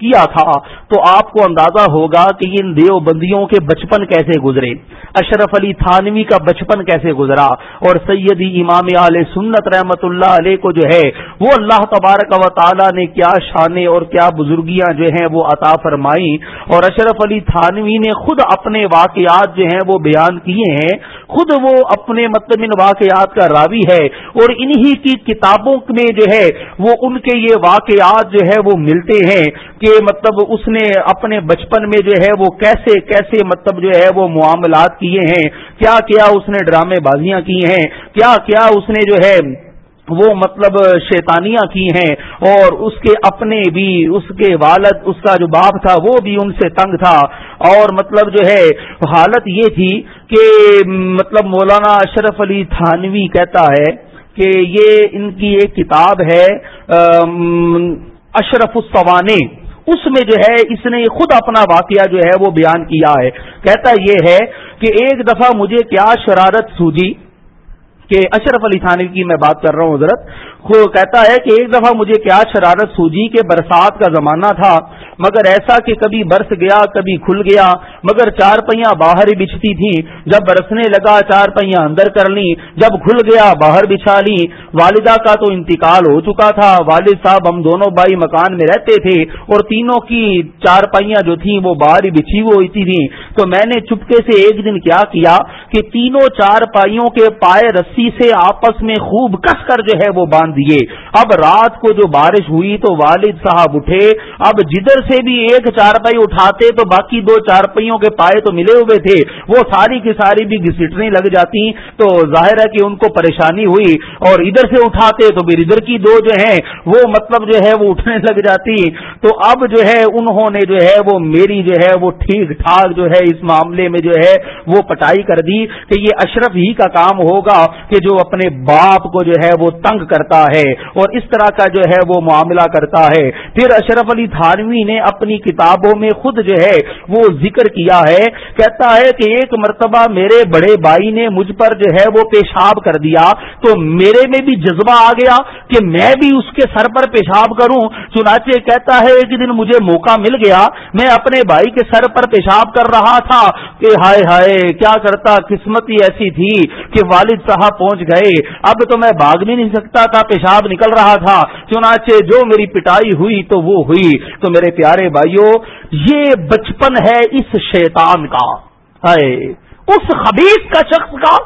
Speaker 1: کیا تھا، تو آپ کو اندازہ ہوگا کہ ان دیو بندیوں کے بچپن کیسے گزرے۔ اشرف علی تھانوی کا بچپن کیسے گزرا اور سیدی امام علیہ سنت رحمت اللہ علیہ کو جو ہے، وہ اللہ تبارک و تعالی نے کیا شانے اور کیا بزرگیاں جو ہیں وہ عطا فرمائی اور اشرف علی تھانوی نے خود اپنے واقعات جو ہیں وہ بیان کیے ہیں۔ خود وہ اپنے مطلب ان واقعات کا راوی ہے اور انہی کی کتابوں میں جو ہے، وہ ان کے یہ واقعات جو ہے وہ ملتے ہیں کہ مطلب اس نے اپنے بچپن میں جو ہے وہ کیسے کیسے مطلب جو ہے وہ معاملات کیے ہیں؟ کیا کیا اس نے ڈرامے بازیاں کی ہیں؟ کیا کیا اس نے جو ہے وہ مطلب شیطانیاں کی ہیں؟ اور اس کے اپنے بھی اس کے والد، اس کا جو باپ تھا وہ بھی ان سے تنگ تھا۔ اور مطلب جو ہے حالت یہ تھی کہ مطلب مولانا اشرف علی تھانوی کہتا ہے کہ یہ ان کی ایک کتاب ہے اشرف السوانے اس میں جو ہے اس نے خود اپنا واقعہ جو ہے وہ بیان کیا ہے۔ کہتا یہ ہے کہ ایک دفعہ مجھے کیا شرارت سوجی؟ کہ اشرف علی تھانوی کی میں بات کر رہا ہوں، حضرت۔ کہتا ہے کہ ایک دفعہ مجھے کیا شرارت سوجی کہ برسات کا زمانہ تھا، مگر ایسا کہ کبھی برس گیا، کبھی کھل گیا، مگر چار پہیاں باہر ہی بچھتی تھی جب برسنے لگا، چار پہیاں اندر کر لی جب کھل گیا، باہر بچھا لی والدہ کا تو انتقال ہو چکا تھا۔ والد صاحب ہم دونوں بھائی مکان میں رہتے تھے اور تینوں کی چار پہیاں جو تھیں، وہ باہر ہی بچھی ہوئی تھی۔ تو میں نے چپکے سے ایک دن کیا کیا کہ تینوں چار پائیوں کے پائے رسی سے آپس میں خوب کس کر جو ہے وہ باندھ دیے۔ اب رات کو جو بارش ہوئی تو والد صاحب اٹھے۔ اب جدھر سے بھی ایک چارپائی اٹھاتے تو باقی دو چارپائیوں کے پائے تو ملے ہوئے تھے۔ وہ ساری کی ساری بھی گھسٹنے لگ جاتی۔ تو ظاہر ہے کہ ان کو پریشانی ہوئی۔ اور ادھر سے اٹھاتے تو پھر ادھر کی دو جو ہیں، وہ مطلب جو ہے وہ اٹھنے لگ جاتی۔ تو اب جو ہے انہوں نے جو ہے وہ میری جو ہے وہ ٹھیک ٹھاک جو ہے اس معاملے میں جو ہے وہ پٹائی کر دی کہ یہ اشرف ہی کا کام ہوگا۔ کہ جو اپنے باپ کو جو ہے وہ تنگ کرتا ہے اور اس طرح کا جو ہے وہ معاملہ کرتا ہے۔ پھر اشرف علی تھانوی نے اپنی کتابوں میں خود جو ہے وہ ذکر کیا ہے۔ کہتا ہے کہ ایک مرتبہ میرے بڑے بھائی نے مجھ پر جو ہے وہ پیشاب کر دیا۔ تو میرے میں بھی جذبہ آ گیا کہ میں بھی اس کے سر پر پیشاب کروں۔ چنانچہ کہتا ہے ایک دن مجھے موقع مل گیا، میں اپنے بھائی کے سر پر پیشاب کر رہا تھا کہ ہائے ہائے، کیا کرتا؟ قسمت ہی ایسی تھی کہ والد صاحب پہنچ گئے۔ اب تو میں بھاگ بھی نہیں سکتا تھا، پیشاب نکل رہا تھا۔ چنانچہ جو میری پٹائی ہوئی تو وہ ہوئی۔ تو میرے پیارے بھائیوں یہ بچپن ہے اس شیطان کا۔ ہے اس خبیص کا شخص کا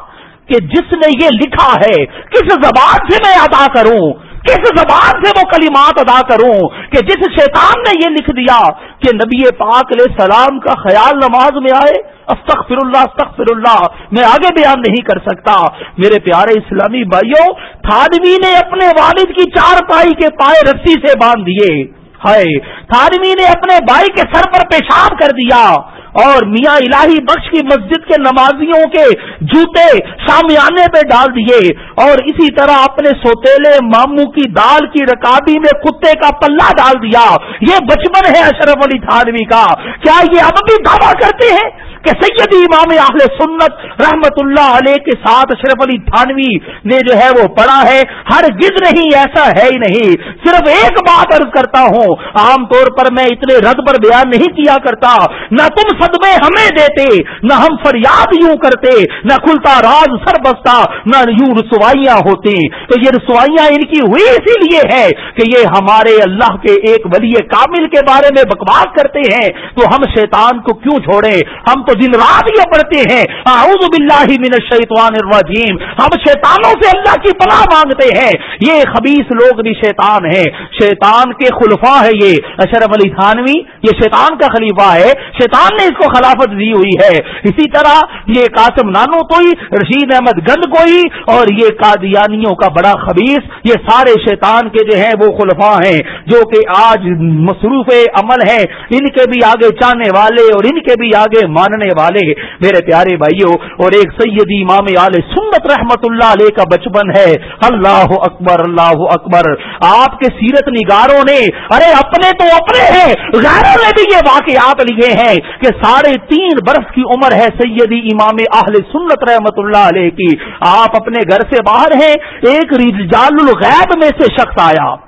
Speaker 1: کہ جس نے یہ لکھا ہے، کس زبان سے میں ادا کروں؟ کس زبان سے وہ کلمات ادا کروں کہ جس شیطان نے یہ لکھ دیا کہ نبی پاک علیہ السلام کا خیال نماز میں آئے؟ استغفر اللہ استغفر اللہ میں آگے بیان نہیں کر سکتا۔ میرے پیارے اسلامی بھائیوں، تھانوی نے اپنے والد کی چار پائی کے پائے رسی سے باندھ دیے۔ ہائے، تھانوی نے اپنے بھائی کے سر پر پیشاب کر دیا۔ اور میاں الہی بخش کی مسجد کے نمازیوں کے جوتے شامیانے پہ ڈال دیے اور اسی طرح اپنے سوتےلے ماموں کی دال کی رکابی میں کتے کا پلہ ڈال دیا۔ یہ بچپن ہے اشرف علی تھانوی کا۔ کیا یہ اب بھی دعویٰ کرتے ہیں کہ سید امام اہل سنت رحمت اللہ علیہ کے ساتھ اشرف علی تھانوی نے جو ہے وہ پڑھا ہے؟ ہر گز نہیں، ایسا ہے ہی نہیں۔ صرف ایک بات عرض کرتا ہوں، عام طور پر میں اتنے رد پر بیان نہیں کیا کرتا۔ نہ تم صدمے ہمیں دیتے، نہ ہم فریاد یوں کرتے، نہ کھلتا راز سر بستا نہ یوں رسوائیاں ہوتی۔ تو یہ رسوائیاں ان کی ہوئی اسی لیے ہے کہ یہ ہمارے اللہ کے ایک ولی کامل کے بارے میں بکواس کرتے ہیں۔ تو ہم شیطان کو کیوں چھوڑیں؟ ہم تو دن رات یہ پڑھتے ہیں۔ اعوذ باللہ من الشیطان الرجیم۔ ہم شیطانوں سے اللہ کی پناہ مانگتے ہیں۔ یہ خبیص لوگ بھی شیطان ہیں۔ شیطان کے خلفاء ہے یہ۔ اشرف علی تھانوی، یہ شیطان کا خلیفہ ہے۔ شیطان نے اس کو خلافت دی ہوئی ہے۔ اسی طرح یہ قاسم نانو کوئی رشید احمد گند کوئی، اور یہ قادیانیوں کا بڑا خبیص یہ سارے شیطان کے جو ہیں وہ خلفاء ہیں، جو کہ آج مصروف عمل ہیں۔ ان کے بھی آگے چاہنے والے اور ان کے بھی آگے ماننے والے میرے پیارے بھائیوں، اور ایک سیدی امام علیہ سنت رحمت اللہ علیہ کا بچپن ہے۔ اللہ اکبر اللہ اکبر۔ آپ کے سیرت نگاروں نے، ارے اپنے تو اپنے ہیں۔ غیروں نے بھی یہ واقعات لکھے ہیں کہ ساڑھے تین برس کی عمر ہے سیدی امام اہل سنت رحمت اللہ علیہ کی۔ آپ اپنے گھر سے باہر ہیں، ایک رجال الغیب میں سے شخص آیا۔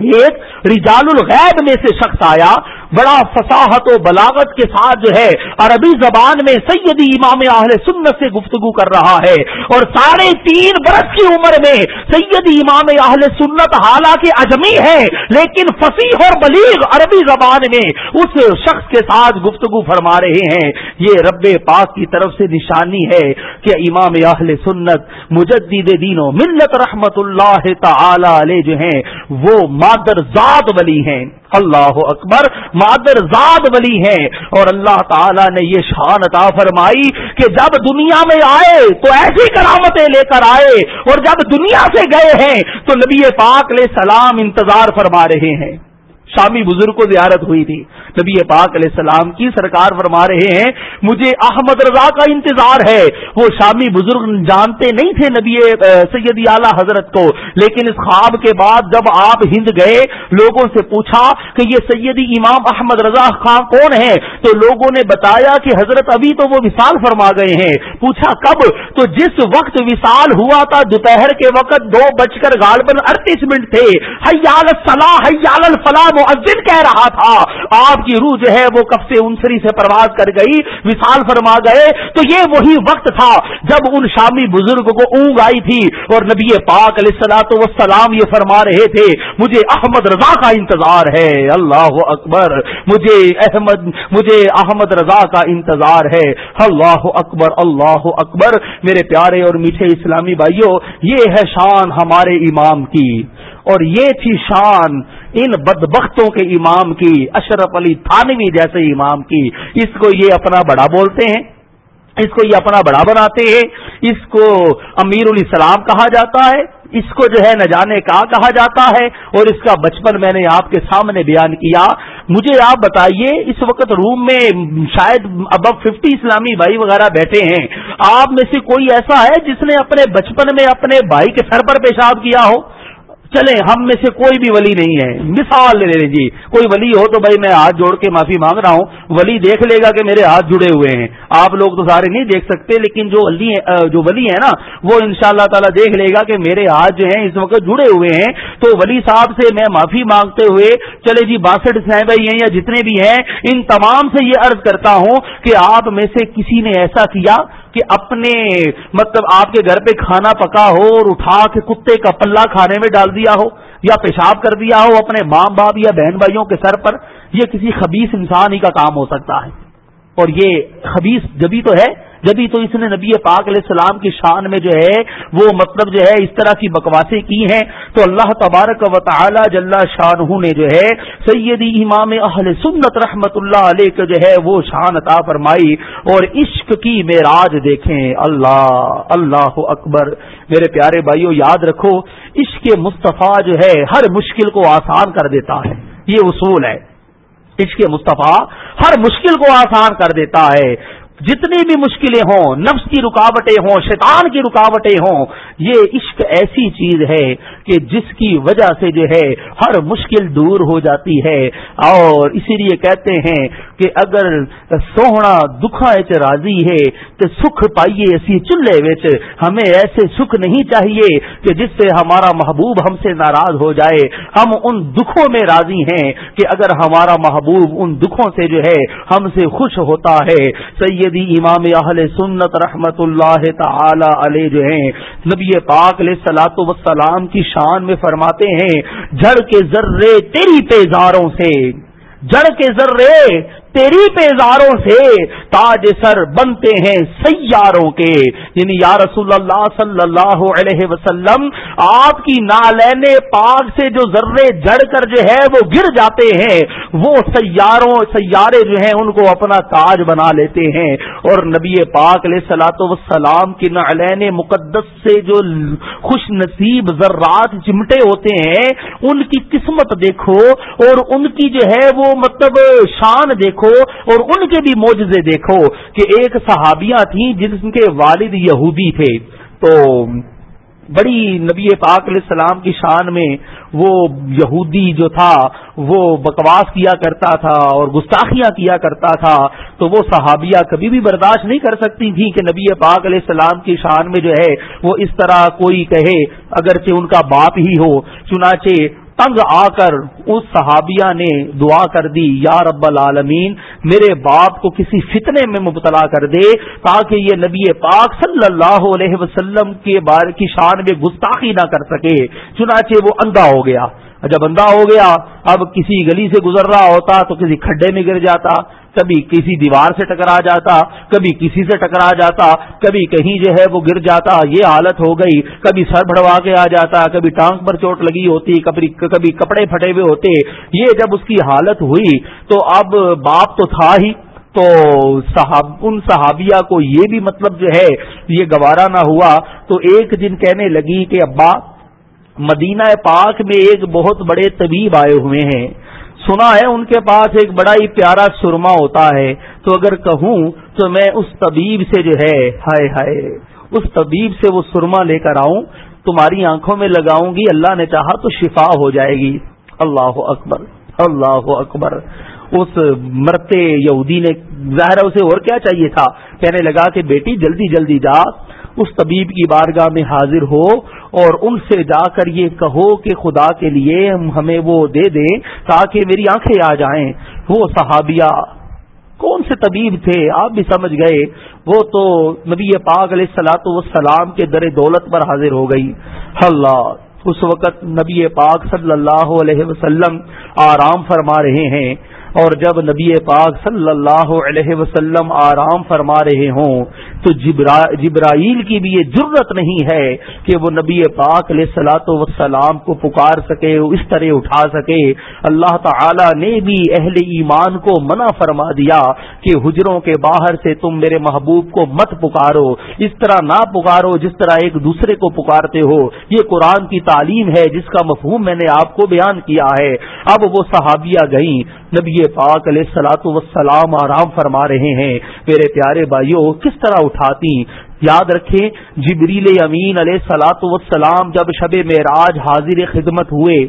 Speaker 1: ایک رجال الغیب میں سے شخص آیا۔ بڑا فصاحت و بلاغت کے ساتھ جو ہے عربی زبان میں سیدی امام اہل سنت سے گفتگو کر رہا ہے اور ساڑھے تین برس کی عمر میں سیدی امام اہل سنت حالانکہ اجمی ہے لیکن فصیح اور بلیغ عربی زبان میں اس شخص کے ساتھ گفتگو فرما رہے ہیں۔ یہ رب پاک کی طرف سے نشانی ہے کہ امام اہل سنت مجدد دین و ملت رحمت اللہ تعالی علیہ جو ہیں وہ مادر ذات ولی ہیں۔ اللہ اکبر، مادر زاد ولی ہیں۔ اور اللہ تعالی نے یہ شان عطا فرمائی کہ جب دنیا میں آئے تو ایسی کرامتیں لے کر آئے، اور جب دنیا سے گئے ہیں تو نبی پاک علیہ السلام انتظار فرما رہے ہیں۔ شامی بزرگ کو زیارت ہوئی تھی۔ نبی پاک علیہ السلام کی سرکار فرما رہے ہیں، مجھے احمد رضا کا انتظار ہے۔ وہ شامی بزرگ جانتے نہیں تھے نبی سید اعلی حضرت کو۔ لیکن اس خواب کے بعد جب آپ ہند گئے، لوگوں سے پوچھا کہ یہ سیدی امام احمد رضا خان کون ہے تو لوگوں نے بتایا کہ حضرت ابھی تو وہ وصال فرما گئے ہیں۔ پوچھا کب؟ تو جس وقت وصال ہوا تھا، دوپہر کے وقت دو بج کر غالباً اڑتیس منٹ تھے۔ حیال صلاح حیال الفلاح مؤذن کہہ رہا تھا، آپ کی روح جو ہے وہ کب سے انسری سے پرواز کر گئی۔ وصال فرما گئے۔ تو یہ وہی وقت تھا جب ان شامی بزرگ کو اونگ آئی تھی اور نبی پاک علیہ السلاۃ وسلام یہ فرما رہے تھے، مجھے احمد رضا کا انتظار ہے۔ اللہ اکبر، مجھے احمد مجھے احمد رضا کا انتظار ہے۔ اللہ اکبر اللہ اکبر۔ میرے پیارے اور میٹھے اسلامی بھائیوں یہ ہے شان ہمارے امام کی۔ اور یہ تھی شان ان بدبختوں کے امام کی، اشرف علی تھانوی جیسے امام کی، اس کو یہ اپنا بڑا بولتے ہیں، اس کو یہ اپنا بڑا بناتے ہیں، اس کو امیر الاسلام کہا جاتا ہے، اس کو جو ہے نہ جانے کا کہا جاتا ہے، اور اس کا بچپن میں نے آپ کے سامنے بیان کیا۔ مجھے آپ بتائیے، اس وقت روم میں شاید اب ففٹی اسلامی بھائی وغیرہ بیٹھے ہیں۔ آپ میں سے کوئی ایسا ہے جس نے اپنے بچپن میں اپنے بھائی کے سر پر پیشاب کیا ہو؟ چلیں، ہم میں سے کوئی بھی ولی نہیں ہے۔ مثال لے لیں جی کوئی ولی ہو تو بھائی میں ہاتھ جوڑ کے معافی مانگ رہا ہوں۔ ولی دیکھ لے گا کہ میرے ہاتھ جڑے ہوئے ہیں۔ آپ لوگ تو سارے نہیں دیکھ سکتے، لیکن جو ولی جو ولی ہے نا، وہ ان شاء اللہ تعالیٰ دیکھ لے گا کہ میرے ہاتھ جو ہیں، اس وقت جڑے ہوئے ہیں۔ تو ولی صاحب سے میں معافی مانگتے ہوئے، چلے جی باسٹھ سہ بھائی ہیں یا جتنے بھی ہیں، ان تمام سے یہ عرض کرتا ہوں کہ آپ میں سے کسی نے ایسا کیا کہ اپنے مطلب آپ کے گھر پہ کھانا پکا ہو اور اٹھا کے کتے کا پلہ کھانے میں ڈال دیا ہو یا پیشاب کر دیا ہو اپنے ماں باپ یا بہن بھائیوں کے سر پر، یہ کسی خبیص انسان ہی کا کام ہو سکتا ہے۔ اور یہ خبیص جبھی تو ہے جبھی تو اس نے نبی پاک علیہ السلام کی شان میں جو ہے، وہ مطلب جو ہے، اس طرح کی بکواسیں کی ہیں۔ تو اللہ تبارک و تعالی جل شاہ نے جو ہے، سیدی امام اہل سنت رحمت اللہ علیہ کو جو ہے، وہ شان عطا فرمائی۔ اور عشق کی معراج دیکھیں۔ اللہ اللہ اکبر۔ میرے پیارے بھائیوں یاد رکھو، عشق مصطفیٰ جو ہے، ہر مشکل کو آسان کر دیتا ہے۔ یہ اصول ہے۔ عشق مصطفیٰ ہر مشکل کو آسان کر دیتا ہے۔ جتنی بھی مشکلیں ہوں، نفس کی رکاوٹیں ہوں، شیطان کی رکاوٹیں ہوں، یہ عشق ایسی چیز ہے کہ جس کی وجہ سے جو ہے ہر مشکل دور ہو جاتی ہے۔ اور اسی لیے کہتے ہیں کہ اگر سوہنا دکھا راضی ہے تو سکھ پائیے اسی چولہے وچ۔ ہمیں ایسے سکھ نہیں چاہیے کہ جس سے ہمارا محبوب ہم سے ناراض ہو جائے۔ ہم ان دکھوں میں راضی ہیں کہ اگر ہمارا محبوب ان دکھوں سے جو ہے ہم سے خوش ہوتا ہے۔ سیدی امام اہل سنت رحمت اللہ تعالی علیہ جو ہیں، نبی پاک علیہ سلاۃ وسلام کی شان میں فرماتے ہیں جڑ کے ذرے تیری پیزاروں سے جڑ کے ذرے تیری پیزاروں سے تاج سر بنتے ہیں سیاروں کے۔ یعنی یا رسول اللہ صلی اللہ علیہ وسلم، آپ کی نالین پاک سے جو ذرے جڑ کر جو ہے وہ گر جاتے ہیں، وہ سیاروں، سیارے جو ہیں ان کو اپنا تاج بنا لیتے ہیں۔ اور نبی پاک علیہ سلاۃ وسلام کی نالین مقدس سے جو خوش نصیب ذرات چمٹے ہوتے ہیں، ان کی قسمت دیکھو۔ اور ان کی جو ہے وہ مطلب شان دیکھو۔ دیکھو اور ان کے بھی موجزے دیکھو کہ ایک صحابیاں تھیں جن کے والد یہودی تھے۔ تو بڑی نبی پاک علیہ السلام کی شان میں وہ یہودی جو تھا، وہ بکواس کیا کرتا تھا اور گستاخیاں کیا کرتا تھا۔ تو وہ صحابیہ کبھی بھی برداشت نہیں کر سکتی تھی کہ نبی پاک علیہ السلام کی شان میں جو ہے وہ اس طرح کوئی کہے، اگرچہ ان کا باپ ہی ہو۔ چنانچہ تنگ آ کر اس صحابیہ نے دعا کر دی، یا رب العالمین، میرے باپ کو کسی فتنے میں مبتلا کر دے تاکہ یہ نبی پاک صلی اللہ علیہ وسلم کے بارے، کی شان میں گستاخی نہ کر سکے۔ چنانچہ وہ اندھا ہو گیا۔ جب اندھا ہو گیا، اب کسی گلی سے گزر رہا ہوتا تو کسی کھڈے میں گر جاتا، کبھی کسی دیوار سے ٹکرا جاتا، کبھی کسی سے ٹکرا جاتا، کبھی کہیں جو ہے وہ گر جاتا، یہ حالت ہو گئی، کبھی سر بڑھوا کے آ جاتا، کبھی ٹانگ پر چوٹ لگی ہوتی، کبھی کبھی کپڑے پھٹے ہوئے ہوتے، یہ جب اس کی حالت ہوئی تو اب باپ تو تھا ہی، تو صحاب، ان صحابیہ کو یہ بھی مطلب جو ہے یہ گوارا نہ ہوا، تو ایک دن کہنے لگی کہ ابا مدینہ پاک میں ایک بہت بڑے طبیب آئے ہوئے ہیں۔ سنا ہے ان کے پاس ایک بڑا ہی پیارا سرما ہوتا ہے۔ تو اگر کہوں تو میں اس طبیب سے جو ہے، ہائے ہائے، اس طبیب سے وہ سرما لے کر آؤں، تمہاری آنکھوں میں لگاؤں گی، اللہ نے چاہا تو شفا ہو جائے گی۔ اللہ اکبر اللہ اکبر۔ اس مرتے یہودی نے ظاہر اسے اور کیا چاہیے تھا؟ کہنے لگا کہ بیٹی جلدی جلدی جا اس طبیب کی بارگاہ میں حاضر ہو اور ان سے جا کر یہ کہو کہ خدا کے لیے ہمیں وہ دے دیں تاکہ میری آنکھیں آ جائیں۔ وہ صحابیہ، کون سے طبیب تھے؟ آپ بھی سمجھ گئے۔ وہ تو نبی پاک علیہ السلاۃ والسلام کے در دولت پر حاضر ہو گئی۔ اللہ، اس وقت نبی پاک صلی اللہ علیہ وسلم آرام فرما رہے ہیں۔ اور جب نبی پاک صلی اللہ علیہ وسلم آرام فرما رہے ہوں، تو جبرائیل کی بھی یہ ضرورت نہیں ہے کہ وہ نبی پاک علیہ سلاۃ وسلام کو پکار سکے، اس طرح اٹھا سکے۔ اللہ تعالی نے بھی اہل ایمان کو منع فرما دیا کہ حجروں کے باہر سے تم میرے محبوب کو مت پکارو، اس طرح نہ پکارو جس طرح ایک دوسرے کو پکارتے ہو۔ یہ قرآن کی تعلیم ہے، جس کا مفہوم میں نے آپ کو بیان کیا ہے۔ اب وہ صحابیہ گئیں، نبی پاک علیہ سلاۃ وسلام آرام فرما رہے ہیں۔ میرے پیارے بھائیوں کس طرح اٹھاتی؟ یاد رکھیں، جبریل امین علیہ سلاۃ وسلام جب شب معراج حاضر خدمت ہوئے،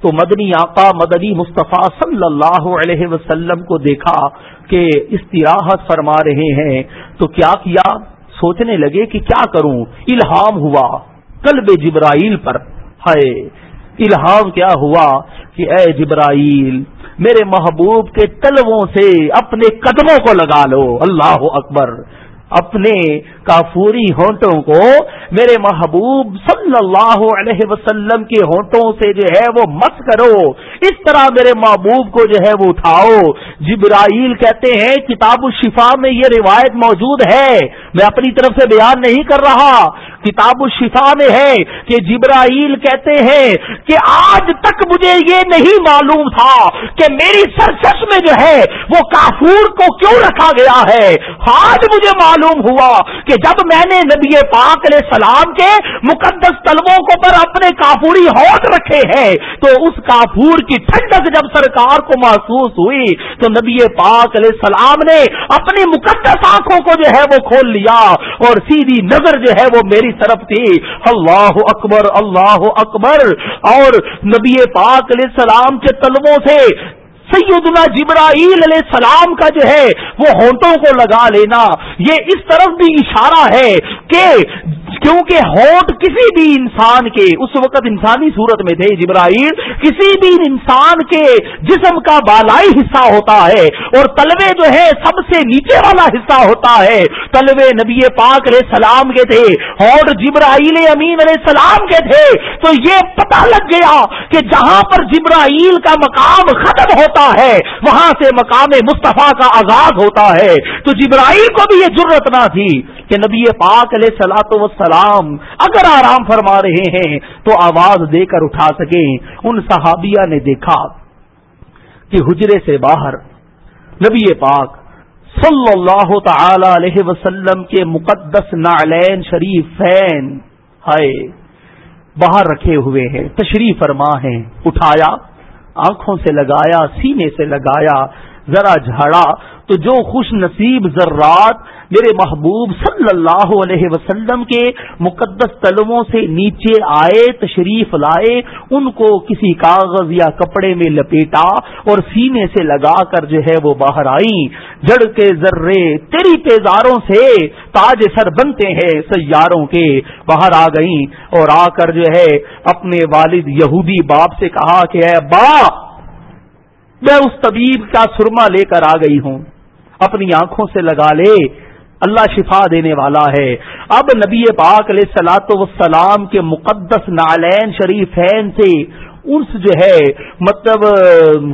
Speaker 1: تو مدنی آقا مدنی مصطفیٰ صلی اللہ علیہ وسلم کو دیکھا کہ استراحت فرما رہے ہیں۔ تو کیا کیا؟ سوچنے لگے کہ کیا کروں؟ الہام ہوا قلب جبرائیل پر۔ ہے الہام کیا ہوا کہ اے جبرائیل میرے محبوب کے تلووں سے اپنے قدموں کو لگا لو۔ اللہ اکبر۔ اپنے کافوری ہونٹوں کو میرے محبوب صلی اللہ علیہ وسلم کے ہونٹوں سے جو ہے وہ مت کرو۔ اس طرح میرے محبوب کو جو ہے وہ اٹھاؤ۔ جبرائیل کہتے ہیں، کتاب الشفا میں یہ روایت موجود ہے۔ میں اپنی طرف سے بیان نہیں کر رہا۔ کتاب الشفا میں ہے کہ جبرائیل کہتے ہیں کہ آج تک مجھے یہ نہیں معلوم تھا کہ میری سرسس میں جو ہے وہ کافور کو کیوں رکھا گیا ہے۔ آج مجھے معلوم ہوا کہ جب میں نے نبی پاک علیہ السلام کے مقدس طلبوں کو پر اپنے کافوری ہوٹ رکھے ہیں، تو اس کافور کی ٹھنڈک جب سرکار کو محسوس ہوئی، تو نبی پاک علیہ السلام نے اپنی مقدس آنکھوں کو جو ہے وہ کھول لیا اور سیدھی نظر جو ہے وہ میری طرف تھی۔ اللہ اکبر اللہ اکبر۔ اور نبی پاک علیہ السلام کے طلبوں سے سیدنا جبرائیل علیہ السلام کا جو ہے وہ ہونٹوں کو لگا لینا۔ یہ اس طرف بھی اشارہ ہے کہ کیونکہ ہوٹ کسی بھی انسان کے، اس وقت انسانی صورت میں تھے جبرائیل، کسی بھی انسان کے جسم کا بالائی حصہ ہوتا ہے اور تلوے جو ہے سب سے نیچے والا حصہ ہوتا ہے۔ تلوے نبی پاک علیہ السلام کے تھے ہوٹ جبرائیل امین علیہ السلام کے تھے۔ تو یہ پتہ لگ گیا کہ جہاں پر جبرائیل کا مقام ختم ہوتا ہے، وہاں سے مقام مصطفیٰ کا آغاز ہوتا ہے۔ تو جبرائیل کو بھی یہ ضرورت نہ تھی کہ نبی پاک علیہ سلاۃ وسلام اگر آرام فرما رہے ہیں تو آواز دے کر اٹھا سکیں۔ ان صحابیہ نے دیکھا کہ حجرے سے باہر نبی پاک صلی اللہ تعالی علیہ وسلم کے مقدس نعلین شریف فین، ہائے، باہر رکھے ہوئے ہیں، تشریف فرما ہیں، اٹھایا۔ آنکھوں سے لگایا سینے سے لگایا ذرا جھاڑا تو جو خوش نصیب ذرات میرے محبوب صلی اللہ علیہ وسلم کے مقدس تلووں سے نیچے آئے، تشریف لائے، ان کو کسی کاغذ یا کپڑے میں لپیٹا اور سینے سے لگا کر جو ہے وہ باہر آئی جڑ کے ذرے تیری پیزاروں سے تاج سر بنتے ہیں سیاروں کے۔ باہر آ گئیں اور آ کر جو ہے اپنے والد یہودی باپ سے کہا کہ اے با میں اس طبیب کا سرما لے کر آ گئی ہوں۔ اپنی آنکھوں سے لگا لے۔ اللہ شفا دینے والا ہے۔ اب نبی پاک علیہ سلاۃ وسلام کے مقدس نالین شریفین سے انس جو ہے مطلب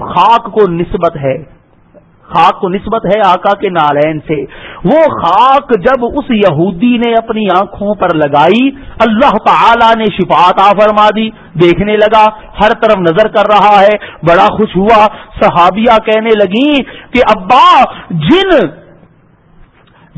Speaker 1: خاک کو نسبت ہے۔ خاک کو نسبت ہے آقا کے نالین سے۔ وہ خاک جب اس یہودی نے اپنی آنکھوں پر لگائی، اللہ تعالی نے شفاعت فرما دی۔ دیکھنے لگا، ہر طرف نظر کر رہا ہے۔ بڑا خوش ہوا۔ صحابیہ کہنے لگی کہ ابا، جن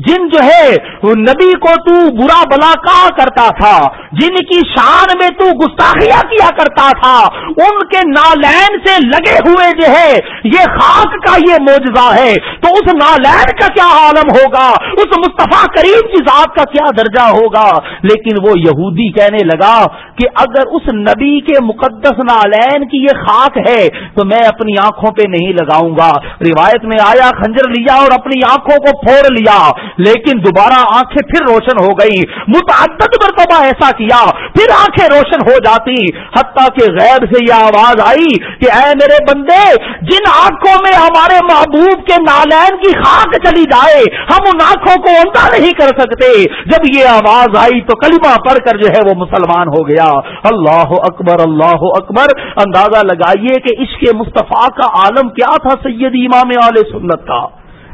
Speaker 1: جن جو ہے نبی کو تو برا بلا کہا کرتا تھا، جن کی شان میں تو گستاخیاں کیا کرتا تھا، ان کے نالین سے لگے ہوئے جو ہے، یہ خاک کا یہ موجزہ ہے۔ تو اس نالین کا کیا عالم ہوگا؟ اس مصطفیٰ کریم کی ذات کا کیا درجہ ہوگا؟ لیکن وہ یہودی کہنے لگا کہ اگر اس نبی کے مقدس نالین کی یہ خاک ہے، تو میں اپنی آنکھوں پہ نہیں لگاؤں گا۔ روایت میں آیا، خنجر لیا اور اپنی آنکھوں کو پھوڑ لیا۔ لیکن دوبارہ آنکھیں پھر روشن ہو گئی متعدد مرتبہ ایسا کیا، پھر آنکھیں روشن ہو جاتی۔ حتیٰ کہ غیر سے یہ آواز آئی کہ اے میرے بندے، جن آنکھوں میں ہمارے محبوب کے نالین کی خاک چلی جائے، ہم ان آنکھوں کو اندھا نہیں کر سکتے۔ جب یہ آواز آئی تو کلمہ پڑھ کر جو ہے وہ مسلمان ہو گیا۔ اللہ اکبر اللہ اکبر۔ اندازہ لگائیے کہ عشق مصطفیٰ کا عالم کیا تھا سید امام علیہ سنت کا۔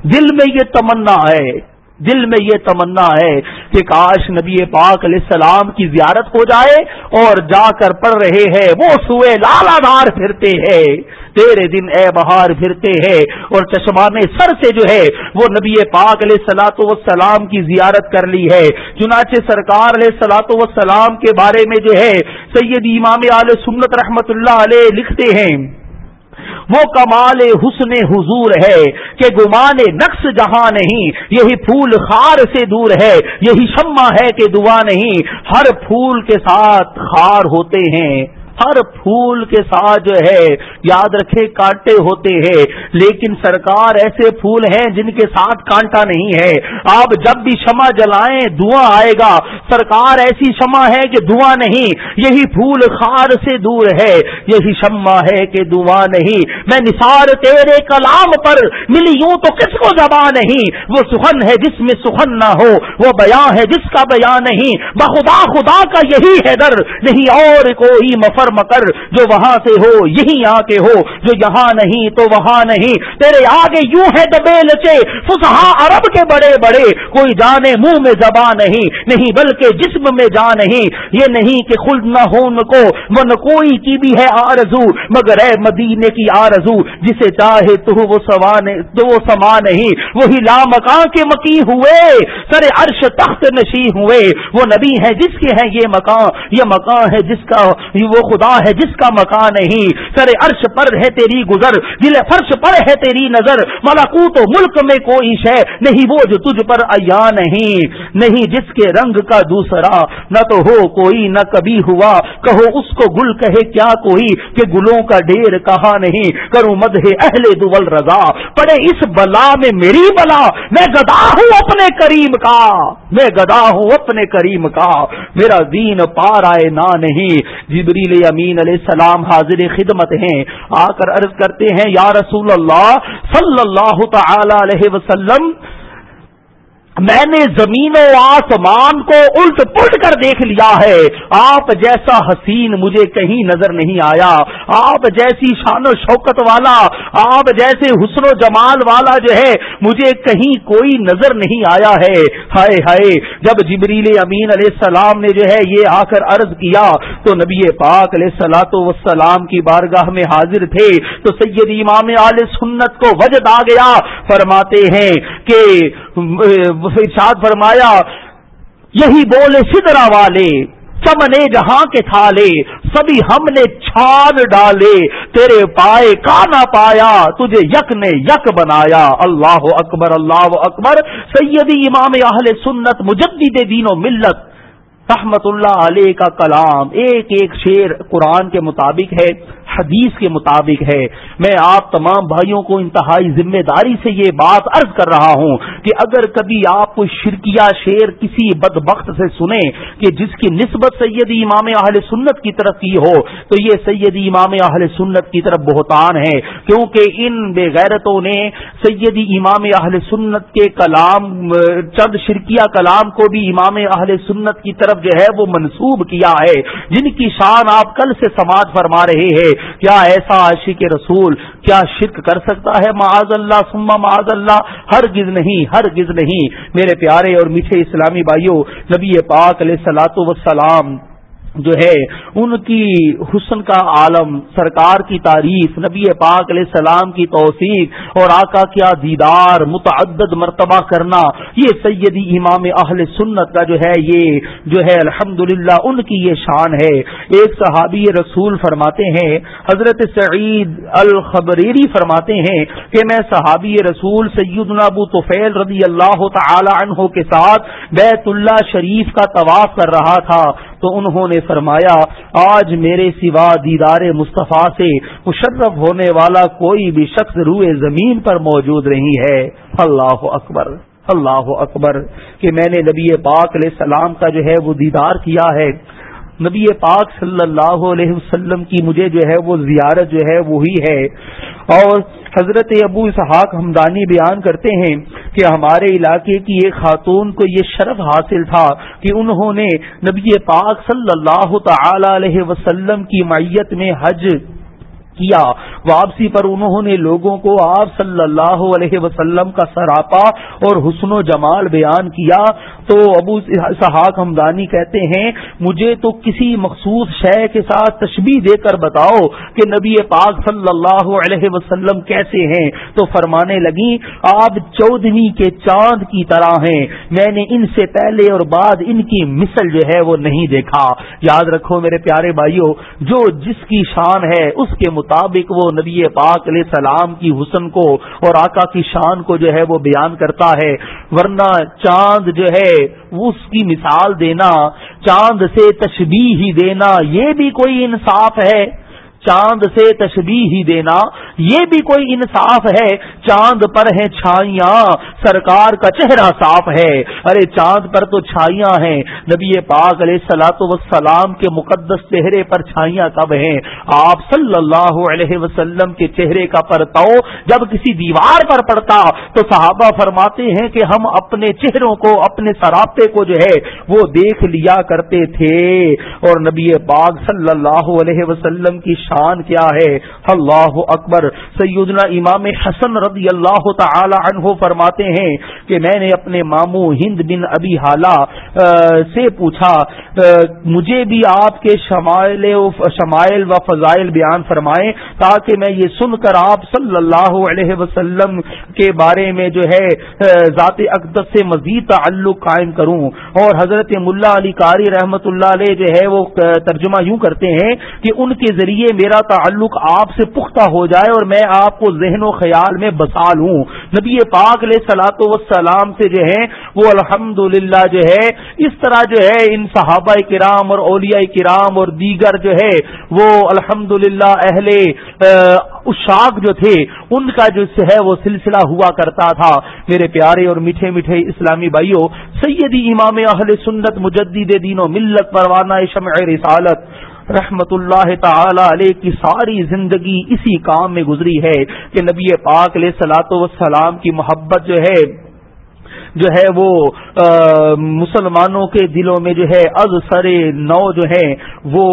Speaker 1: دل میں یہ تمنا ہے۔ دل میں یہ تمنا ہے کہ کاش نبی پاک علیہ السلام کی زیارت ہو جائے اور جا کر پڑھ رہے ہیں، وہ سوئے لالا دار پھرتے ہیں۔ تیرے دن اے بہار پھرتے ہیں۔ اور چشمان سر سے جو ہے، وہ نبی پاک علیہ سلاۃ وسلام کی زیارت کر لی ہے۔ چنانچہ سرکار علیہ سلاۃ وسلام کے بارے میں جو ہے، سید امام علیہ سنت رحمت اللہ علیہ لکھتے ہیں۔ وہ کمال حسن حضور ہے کہ گمان نقص جہاں نہیں، یہی پھول خار سے دور ہے، یہی شمع ہے کہ دعا نہیں۔ ہر پھول کے ساتھ خار ہوتے ہیں۔ ہر پھول کے ساتھ جو ہے، یاد رکھے کانٹے ہوتے ہیں۔ لیکن سرکار ایسے پھول ہیں جن کے ساتھ کانٹا نہیں ہے۔ آپ جب بھی شمع جلائیں دعا آئے گا۔ سرکار ایسی شمع ہے کہ دعا نہیں۔ یہی پھول خار سے دور ہے۔ یہی شمع ہے کہ دعا نہیں۔ میں نثار تیرے کلام پر ملی یوں تو کس کو زباں نہیں؟ وہ سخن ہے جس میں سخن نہ ہو۔ وہ بیان ہے جس کا بیان نہیں۔ بخدا خدا کا یہی ہے در۔ نہیں اور کوئی مفر اور مکر جو وہاں سے ہو، یہی آ کے ہو، جو یہاں نہیں تو وہاں نہیں۔ تیرے آگے یوں ہے دبے لچے فسہا عرب کے بڑے بڑے۔ کوئی جانے منہ میں زبان نہیں نہیں بلکہ جسم میں جا نہیں۔ یہ نہیں کہ خلد نہ ہو ان کو من کوئی کی بھی ہے آرزو، مگر اے مدینے کی آرزو، جسے چاہے تو وہ سوان تو وہ سما نہیں۔ وہی لامکان کے مکی ہوئے، سر عرش تخت نشی ہوئے۔ وہ نبی ہے جس کے ہیں یہ مکان یہ مکان ہے جس کا وہ خدا ہے جس کا مکان نہیں۔ سر عرش پر ہے تیری گزر، دل فرش پر ہے تیری نظر۔ ملاکوت ملک میں کوئی شے نہیں، وہ جو تجھ پر ایا نہیں۔ نہیں جس کے رنگ کا دوسرا، نہ تو ہو کوئی، نہ کبھی ہوا۔ کہو اس کو گل کہے کیا کوئی کہ گلوں کا ڈھیر کہا نہیں۔ کروں مد اہل دول رضا۔ پڑے اس بلا میں میری بلا۔ میں گدا ہوں اپنے کریم کا۔ میں گدا ہوں اپنے کریم کا۔ میرا دین پار آئے نہ نہیں۔ جبریل امین علیہ السلام حاضر خدمت ہیں۔ آ کر عرض کرتے ہیں، یا رسول اللہ صلی اللہ تعالی علیہ وسلم میں نے زمین و آسمان کو الٹ پلٹ کر دیکھ لیا ہے۔ آپ جیسا حسین مجھے کہیں نظر نہیں آیا۔ آپ جیسی شان و شوکت والا، آپ جیسے حسن و جمال والا جو ہے، مجھے کہیں کوئی نظر نہیں آیا ہے۔ ہائے ہائے، جب جبریل امین علیہ السلام نے جو ہے یہ آ کر عرض کیا، تو نبی پاک علیہ سلاۃ وسلام کی بارگاہ میں حاضر تھے۔ تو سید امام علیہ سنت کو وجد آ گیا۔ فرماتے ہیں کہ ارشاد فرمایا، یہی بولے سدرا والے، چمنے جہاں کے تھالے، سبھی ہم نے چھان ڈالے، تیرے پائے کا نہ پایا، تجھے یک نے یک بنایا، اللہ اکبر اللہ اکبر، سیدی امام اہل سنت مجدد دین و ملت، رحمت اللہ علیہ کا کلام، ایک ایک شیر قرآن کے مطابق ہے حدیث کے مطابق ہے۔ میں آپ تمام بھائیوں کو انتہائی ذمہ داری سے یہ بات عرض کر رہا ہوں کہ اگر کبھی آپ کو شرکیہ شیر کسی بد بخت سے سنیں کہ جس کی نسبت سید امام اہل سنت کی طرف کی ہو، تو یہ سید امام اہل سنت کی طرف بہتان ہے۔ کیونکہ ان بے غیرتوں نے سیدی امام اہل سنت کے کلام، چند شرکیہ کلام کو بھی امام اہل سنت کی طرف جو ہے وہ منسوب کیا ہے۔ جن کی شان آپ کل سے سماج فرما رہے ہیں۔ کیا ایسا عاشق رسول کیا شرک کر سکتا ہے؟ معاذ اللہ سما معاذ اللہ ہر گز نہیں ہر گز نہیں۔ میرے پیارے اور میٹھے اسلامی بھائیوں نبی پاک علیہ سلاۃ وسلام جو ہے، ان کی حسن کا عالم، سرکار کی تعریف، نبی پاک علیہ السلام کی توثیق اور آقا کیا دیدار، متعدد مرتبہ کرنا، یہ سیدی امام اہل سنت کا جو ہے، یہ جو ہے الحمد ان کی یہ شان ہے۔ ایک صحابی رسول فرماتے ہیں، حضرت سعید الخبریری فرماتے ہیں کہ میں صحابی رسول سید ابو توفیل رضی اللہ تعالی عنہ کے ساتھ بیت اللہ شریف کا طواف کر رہا تھا۔ تو انہوں نے فرمایا، آج میرے سوا دیدار مصطفیٰ سے مشرف ہونے والا کوئی بھی شخص روئے زمین پر موجود نہیں ہے۔ اللہ اکبر اللہ اکبر کہ میں نے نبی پاک علیہ السلام کا جو ہے وہ دیدار کیا ہے۔ نبی پاک صلی اللہ علیہ وسلم کی مجھے جو ہے وہ زیارت جو ہے وہی ہے۔ اور حضرت ابو اسحاق ہمدانی بیان کرتے ہیں کہ ہمارے علاقے کی ایک خاتون کو یہ شرف حاصل تھا کہ انہوں نے نبی پاک صلی اللہ تعالی علیہ وسلم کی معیت میں حج کیا۔ واپسی پر انہوں نے لوگوں کو آپ صلی اللہ علیہ وسلم کا سراپا اور حسن و جمال بیان کیا۔ تو ابو صحاق ہمدانی کہتے ہیں، مجھے تو کسی مخصوص شے کے ساتھ تشبیح دے کر بتاؤ کہ نبی پاک صلی اللہ علیہ وسلم کیسے ہیں۔ تو فرمانے لگی آپ چودہویں کے چاند کی طرح ہیں۔ میں نے ان سے پہلے اور بعد ان کی مثل جو ہے وہ نہیں دیکھا۔ یاد رکھو میرے پیارے بھائیوں جو جس کی شان ہے اس کے مطابق مطابق وہ نبی پاک علیہ السلام کی حسن کو اور آقا کی شان کو جو ہے وہ بیان کرتا ہے۔ ورنہ چاند جو ہے اس کی مثال دینا، چاند سے تشبیح ہی دینا، یہ بھی کوئی انصاف ہے۔ چاند سے تشبیح ہی دینا، یہ بھی کوئی انصاف ہے۔ چاند پر ہے چھائیاں، سرکار کا چہرہ صاف ہے۔ ارے چاند پر تو چھائیاں ہیں۔ نبی پاک علیہ سلاۃ وسلام کے مقدس چہرے پر چھائیاں کب ہیں؟ آپ صلی اللہ علیہ وسلم کے چہرے کا پرتاؤ جب کسی دیوار پر پڑتا، تو صحابہ فرماتے ہیں کہ ہم اپنے چہروں کو، اپنے سراپے کو جو ہے، وہ دیکھ لیا کرتے تھے۔ اور نبی پاک صلی اللہ علیہ وسلم کی شان کیا ہے؟ اللہ اکبر۔ سیدنا امام حسن رضی اللہ تعالی عنہ فرماتے ہیں کہ میں نے اپنے ماموں ہند بن ابی حالہ سے پوچھا مجھے بھی آپ کے شمائل شمائل و فضائل بیان فرمائیں تاکہ میں یہ سن کر آپ صلی اللہ علیہ وسلم کے بارے میں جو ہے ذات اقدس سے مزید تعلق قائم کروں۔ اور حضرت ملا علی قاری رحمت اللہ علیہ جو ہے، وہ ترجمہ یوں کرتے ہیں کہ ان کے ذریعے میرا تعلق آپ سے پختہ ہو جائے اور میں آپ کو ذہن و خیال میں بسا لوں۔ نبی پاک علیہ سلاۃ وسلام سے جو ہے، وہ الحمد جو ہے، اس طرح جو ہے، ان صحابہ کرام اور اولیاء کرام اور دیگر جو ہے، وہ الحمد اہل اشاق جو تھے، ان کا جو ہے، وہ سلسلہ ہوا کرتا تھا۔ میرے پیارے اور میٹھے میٹھے اسلامی بھائیوں سیدی امام اہل سنت مجدد دین و ملت پروانہ شمع رسالت رحمت اللہ تعالی علیہ کی ساری زندگی اسی کام میں گزری ہے کہ نبی پاک علیہ سلاۃ وسلام کی محبت جو ہے جو ہے وہ مسلمانوں کے دلوں میں جو ہے، از سر نو جو ہے وہ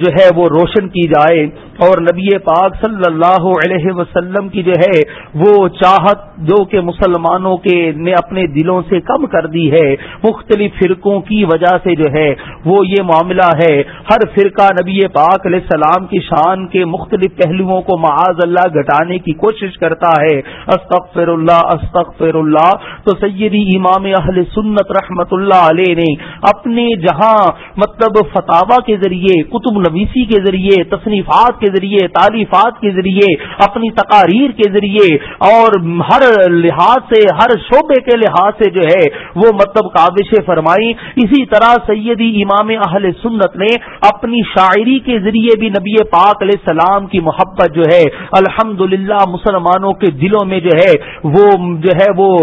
Speaker 1: جو ہے وہ روشن کی جائے اور نبی پاک صلی اللہ علیہ وسلم کی جو ہے وہ چاہت جو کہ مسلمانوں کے نے اپنے دلوں سے کم کر دی ہے، مختلف فرقوں کی وجہ سے جو ہے وہ یہ معاملہ ہے، ہر فرقہ نبی پاک علیہ السلام کی شان کے مختلف پہلوؤں کو معاذ اللہ گٹانے کی کوشش کرتا ہے۔ استغفر اللہ استغفر اللہ تو سیدی امام اہل سنت رحمت اللہ علیہ نے اپنے جہاں مطلب فتوا کے ذریعے، کتب نویسی کے ذریعے، تصنیفات کے ذریعے تعلیفات کے ذریعے، اپنی تقاریر کے ذریعے اور ہر لحاظ سے، ہر شعبے کے لحاظ سے جو ہے، وہ مطلب کابش فرمائی اسی طرح سیدی امام اہل سنت نے اپنی شاعری کے ذریعے بھی نبی پاک علیہ السلام کی محبت جو ہے الحمد مسلمانوں کے دلوں میں جو ہے، وہ جو ہے، وہ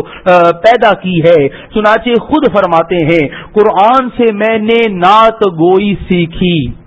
Speaker 1: پیدا کی ہے۔ چنانچہ خود فرماتے ہیں، قرآن سے میں نے نعت گوئی سیکھی۔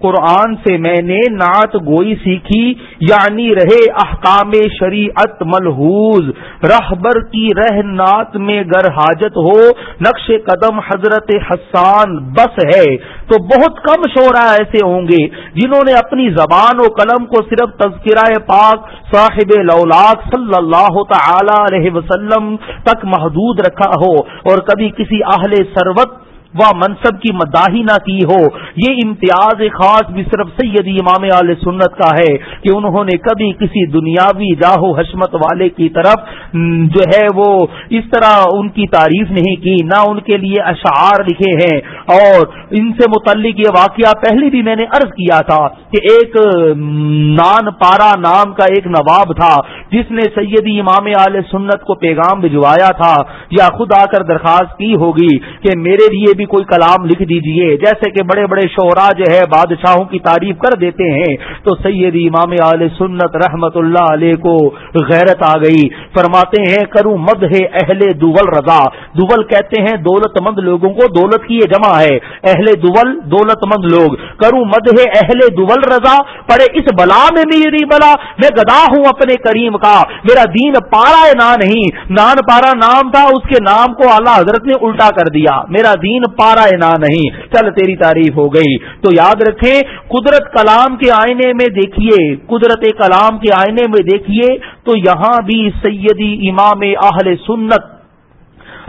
Speaker 1: قرآن سے میں نے نعت گوئی سیکھی یعنی رہے احکام شریعت ملحوظ۔ رہبر کی رہ نعت میں گر حاجت ہو، نقش قدم حضرت حسان بس ہے۔ تو بہت کم شعرا ایسے ہوں گے جنہوں نے اپنی زبان و قلم کو صرف تذکرہ پاک صاحب لولاک صلی اللہ تعالی علیہ وسلم تک محدود رکھا ہو، اور کبھی کسی اہل سروت و منصب کی مداحی نہ کی ہو۔ یہ امتیاز خاص بھی صرف سید امام علیہ سنت کا ہے کہ انہوں نے کبھی کسی دنیاوی جاہ و حشمت والے کی طرف جو ہے وہ اس طرح ان کی تعریف نہیں کی، نہ ان کے لیے اشعار لکھے ہیں۔ اور ان سے متعلق یہ واقعہ پہلے بھی میں نے عرض کیا تھا کہ ایک نان پارا نام کا ایک نواب تھا، جس نے سیدی امام علیہ سنت کو پیغام بھجوایا تھا۔ یا خود آ کر درخواست کی ہوگی کہ میرے لیے بھی کوئی کلام لکھ دیجیے۔ جیسے کہ بڑے بڑے شعرا جو ہے بادشاہوں کی تعریف کر دیتے ہیں، تو سید امام علیہ سنت رحمت اللہ علیہ کو غیرت آ گئی۔ فرماتے ہیں، کروں مد ہے اہل دول رضا۔ دول کہتے ہیں، دولت مند لوگوں کو دولت کی یہ جمع ہے۔ اہل دول، دولت مند لوگ۔ کروں مد ہے اہل دول رضا۔ پڑے اس بلا میں میری بلا۔ میں گدا ہوں اپنے کریم کا۔ میرا دین پارا نہ نہیں۔ نان پارا نام تھا، اس کے نام کو اللہ حضرت نے الٹا کر دیا۔ میرا دین پارا نہ نہیں، چل تیری تعریف ہو گئی۔ تو یاد رکھیں، قدرت کلام کے آئینے میں دیکھیے، قدرت کلام کے آئینے میں دیکھیے، تو یہاں بھی سیدی امام اہل سنت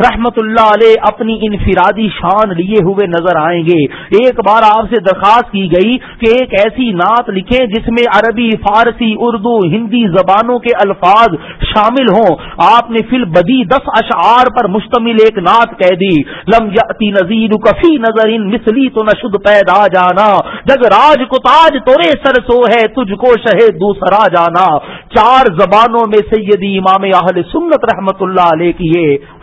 Speaker 1: رحمت اللہ علیہ اپنی انفرادی شان لیے ہوئے نظر آئیں گے۔ ایک بار آپ سے درخواست کی گئی کہ ایک ایسی نعت لکھیں جس میں عربی، فارسی، اردو، ہندی زبانوں کے الفاظ شامل ہوں۔ آپ نے فل بدی دس اشعار پر مشتمل ایک نعت کہہ دی۔ لم یاتی نذیر کفی نظر ان مسلی تو نشد پیدا جانا۔ جگ راج کو تاج تورے سر سو ہے، تجھ کو شہ دوسرا جانا۔ چار زبانوں میں سیدی امام اہل سنت رحمت اللہ علیہ کی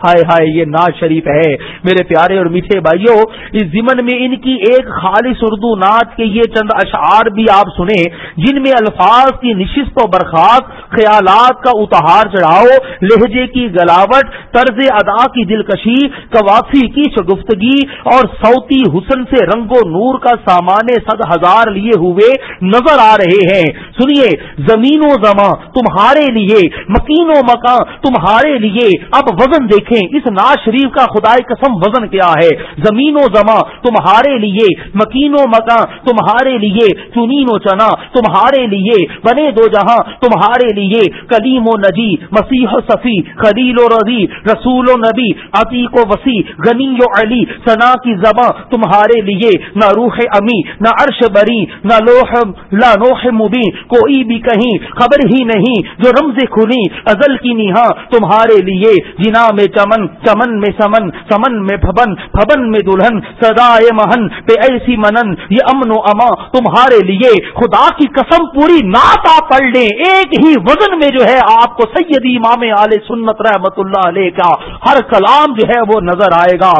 Speaker 1: ہائے ہائے۔ یہ ناز شریف ہے۔ میرے پیارے اور میٹھے بھائیوں اس ضمن میں ان کی ایک خالص اردو نعت کے یہ چند اشعار بھی آپ سنیں، جن میں الفاظ کی نشست و برخاست، خیالات کا اتہار چڑھاؤ، لہجے کی گلاوٹ، طرز ادا کی دلکشی، قوافی کی شگفتگی اور سوتی حسن سے رنگ و نور کا سامان صد ہزار لیے ہوئے نظر آ رہے ہیں۔ سنیے، زمین و زماں تمہارے لیے، مکین و مکان تمہارے لیے، اب وزن دیکھیں اس ناز شریف کا خدائے قسم وزن کیا ہے؟ زمین و زماں، تمہارے لیے، مکین و مکان تمہارے لیے، چنین و چنا، تمہارے لیے، بنے دو جہاں، تمہارے لیے، کلیم و نجی مسیح و صفی، خلیل و رضی، رسول و نبی، عتیق و وسیع، غنی و علی، ثنا کی زباں، تمہارے لیے نہ روح امی نہ عرش بری نہ لوح، لا نوح مبین، کوئی بھی کہیں، خبر ہی نہیں، جو رمز کھلی، ازل کی نہا تمہارے لیے جنا میں چمن چمن میں سمن سمن میں پھبن پھبن میں دلہن، سدائے مہن، پہ ایسی منن، یہ امن و اما تمہارے لیے خدا کی قسم پوری ناتا پڑھ لیں۔ ایک ہی وزن میں جو ہے آپ کو سیدی امام علیہ سنت رحمت اللہ علیہ کا ہر کلام جو ہے وہ نظر آئے گا۔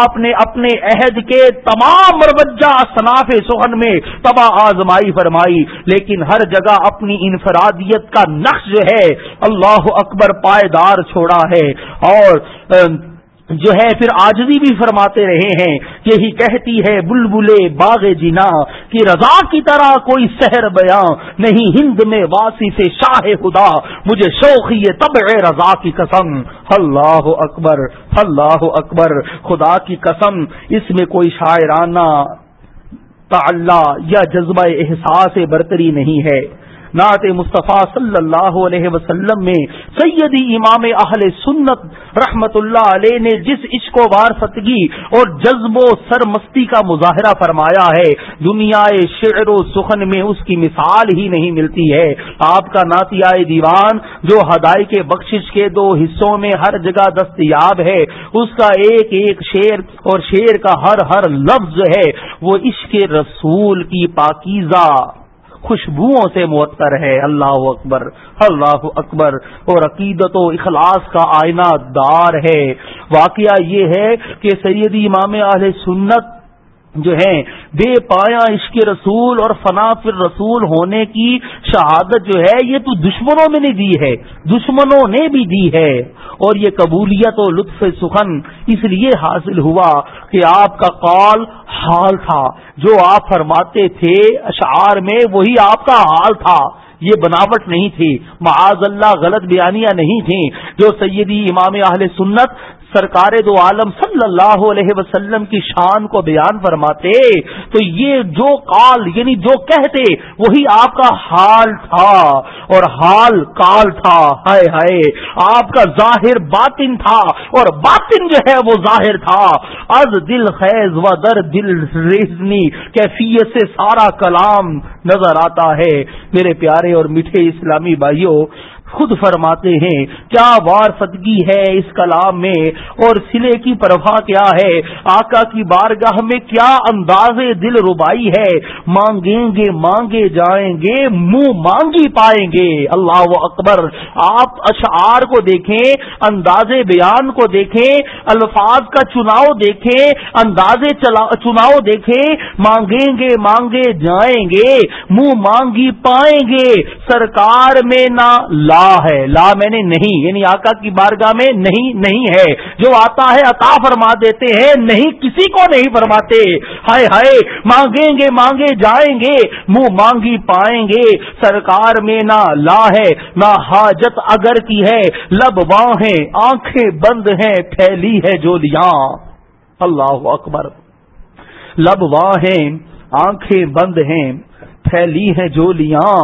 Speaker 1: آپ نے اپنے عہد کے تمام مروجہ صناف سہن میں تباہ آزمائی فرمائی، لیکن ہر جگہ اپنی انفرادیت کا نقش جو ہے، اللہ اکبر پائیدار چھوڑا ہے۔ اور جو ہے پھر آجزی بھی فرماتے رہے ہیں۔ یہی کہتی ہے بلبلے باغ جنا کہ رضا کی طرح کوئی سحر بیاں نہیں۔ ہند میں واسی سے شاہ خدا، مجھے شوق یہ تب رضا کی قسم۔ اللہ اکبر اللہ اکبر، خدا کی قسم۔ اس میں کوئی شاعرانہ تعلّہ یا جذبہ احساس برتری نہیں ہے۔ نعت مصطفیٰ صلی اللہ علیہ وسلم میں سیدی امام اہل سنت رحمت اللہ علیہ نے جس عشق و وارفتگی اور جذب و سرمستی کا مظاہرہ فرمایا ہے دنیا شعر و سخن میں اس کی مثال ہی نہیں ملتی ہے۔ آپ کا نعتیہ دیوان جو ہدائی کے بخشش کے دو حصوں میں ہر جگہ دستیاب ہے، اس کا ایک ایک شعر اور شعر کا ہر ہر لفظ ہے۔ وہ عشق رسول کی پاکیزہ۔ خوشبوؤں سے معطر ہے۔ اللہ اکبر اللہ اکبر۔ اور عقیدت و اخلاص کا آئینہ دار ہے۔ واقعہ یہ ہے کہ سیدی امام اہل سنت جو ہے بے پایا عشق رسول اور فنا فر رسول ہونے کی شہادت جو ہے، یہ تو دشمنوں میں نے دی ہے، دشمنوں نے بھی دی ہے۔ اور یہ قبولیت و لطف سخن اس لیے حاصل ہوا کہ آپ کا قول حال تھا۔ جو آپ فرماتے تھے اشعار میں، وہی آپ کا حال تھا۔ یہ بناوٹ نہیں تھی۔ معاذ اللہ غلط بیانیاں نہیں تھیں۔ جو سیدی امام اہل سنت سرکار دو عالم صلی اللہ علیہ وسلم کی شان کو بیان فرماتے، تو یہ جو کال یعنی جو کہتے، وہی آپ کا حال تھا، اور حال کال تھا، ہائے ہائے، آپ کا ظاہر باطن تھا، اور باطن جو ہے وہ ظاہر تھا۔ از دل خیز و در دل ریزنی، کیفیت سے سارا کلام نظر آتا ہے۔ میرے پیارے اور میٹھے اسلامی بھائیوں خود فرماتے ہیں، کیا وارفتگی ہے اس کلام میں؟ اور سلے کی پرواہ کیا ہے؟ آقا کی بارگاہ میں کیا انداز دل ربائی ہے؟ مانگیں گے، مانگے جائیں گے، منہ مانگی پائیں گے۔ اللہ اکبر۔ آپ اشعار کو دیکھیں، انداز بیان کو دیکھیں، الفاظ کا چناؤ دیکھیں، انداز چناؤ دیکھیں۔ مانگیں گے، مانگے جائیں گے، منہ مانگی پائیں گے۔ سرکار میں نہ لا لا ہے، لا میں نے نہیں یعنی آقا کی بارگاہ میں نہیں نہیں ہے۔ جو آتا ہے عطا فرما دیتے ہیں، نہیں، کسی کو نہیں فرماتے۔ ہائے ہائے، مانگیں گے، مانگے جائیں گے، منہ مانگی پائیں گے۔ سرکار میں نہ لا ہے، نہ حاجت اگر کی ہے۔ لب واہیں آنکھیں بند ہیں پھیلی ہے جو لیا۔ اللہ اکبر۔ لب واہیں آنکھیں بند ہیں۔ پھیلی ہے جولیاں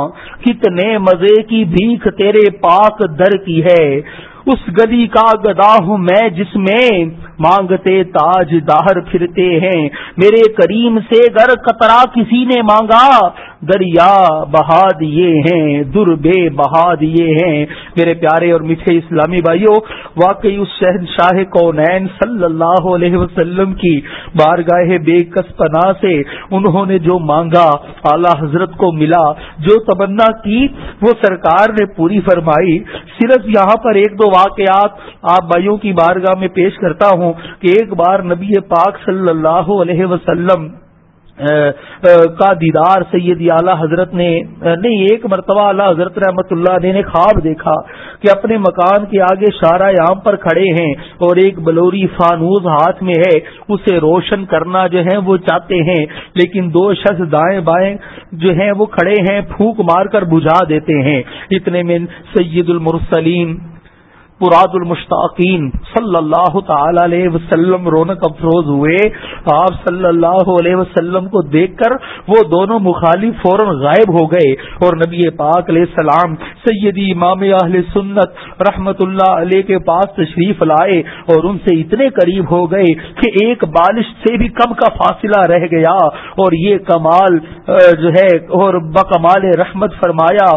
Speaker 1: کتنے مزے کی بھیک تیرے پاک در کی ہے۔ اس گلی کا گدا ہوں میں جس میں مانگتے تاج داہر پھرتے ہیں۔ میرے کریم سے گر قطرہ کسی نے مانگا؟ دریا بہا دیے ہیں، در بے بہا دیے ہیں۔ میرے پیارے اور میٹھے اسلامی بھائیوں واقعی اس شہد شاہ کونین صلی اللہ علیہ وسلم کی بارگاہ بے کس پناہ سے انہوں نے جو مانگا، اعلی حضرت کو ملا، جو تمنا کی وہ سرکار نے پوری فرمائی۔ صرف یہاں پر ایک دو واقعات آپ بھائیوں کی بارگاہ میں پیش کرتا ہوں کہ ایک بار نبی پاک صلی اللہ علیہ وسلم کا دیدار سید اعلی حضرت نے نہیں، ایک مرتبہ اعلیٰ حضرت رحمت اللہ نے خواب دیکھا کہ اپنے مکان کے آگے شارہ عام پر کھڑے ہیں اور ایک بلوری فانوز ہاتھ میں ہے، اسے روشن کرنا جو ہے وہ چاہتے ہیں، لیکن دو شخص دائیں بائیں جو ہیں وہ کھڑے ہیں، پھونک مار کر بجھا دیتے ہیں۔ اتنے میں سید المرسلین مراد المشتاقین صلی اللہ تعالی علیہ وسلم رونق افروز ہوئے۔ آپ صلی اللہ علیہ وسلم کو دیکھ کر وہ دونوں مخالف فوراً غائب ہو گئے اور نبی پاک علیہ السلام، سیدی امام اہل سنت رحمت اللہ علیہ کے پاس تشریف لائے اور ان سے اتنے قریب ہو گئے کہ ایک بالش سے بھی کم کا فاصلہ رہ گیا اور یہ کمال جو ہے اور بکمال رحمت فرمایا۔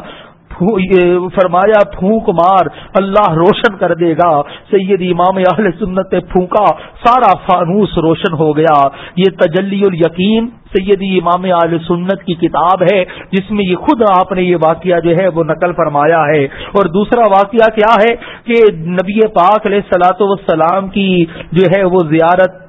Speaker 1: فرمایا، پھونک مار، اللہ روشن کر دے گا۔ سید امام اہل سنت نے پھونکا، سارا فانوس روشن ہو گیا۔ یہ تجلی الیقین سیدی امام عال سنت کی کتاب ہے، جس میں یہ خود آپ نے یہ واقعہ جو ہے وہ نقل فرمایا ہے۔ اور دوسرا واقعہ کیا ہے کہ نبی پاک علیہ سلاۃ وسلام کی جو ہے وہ زیارت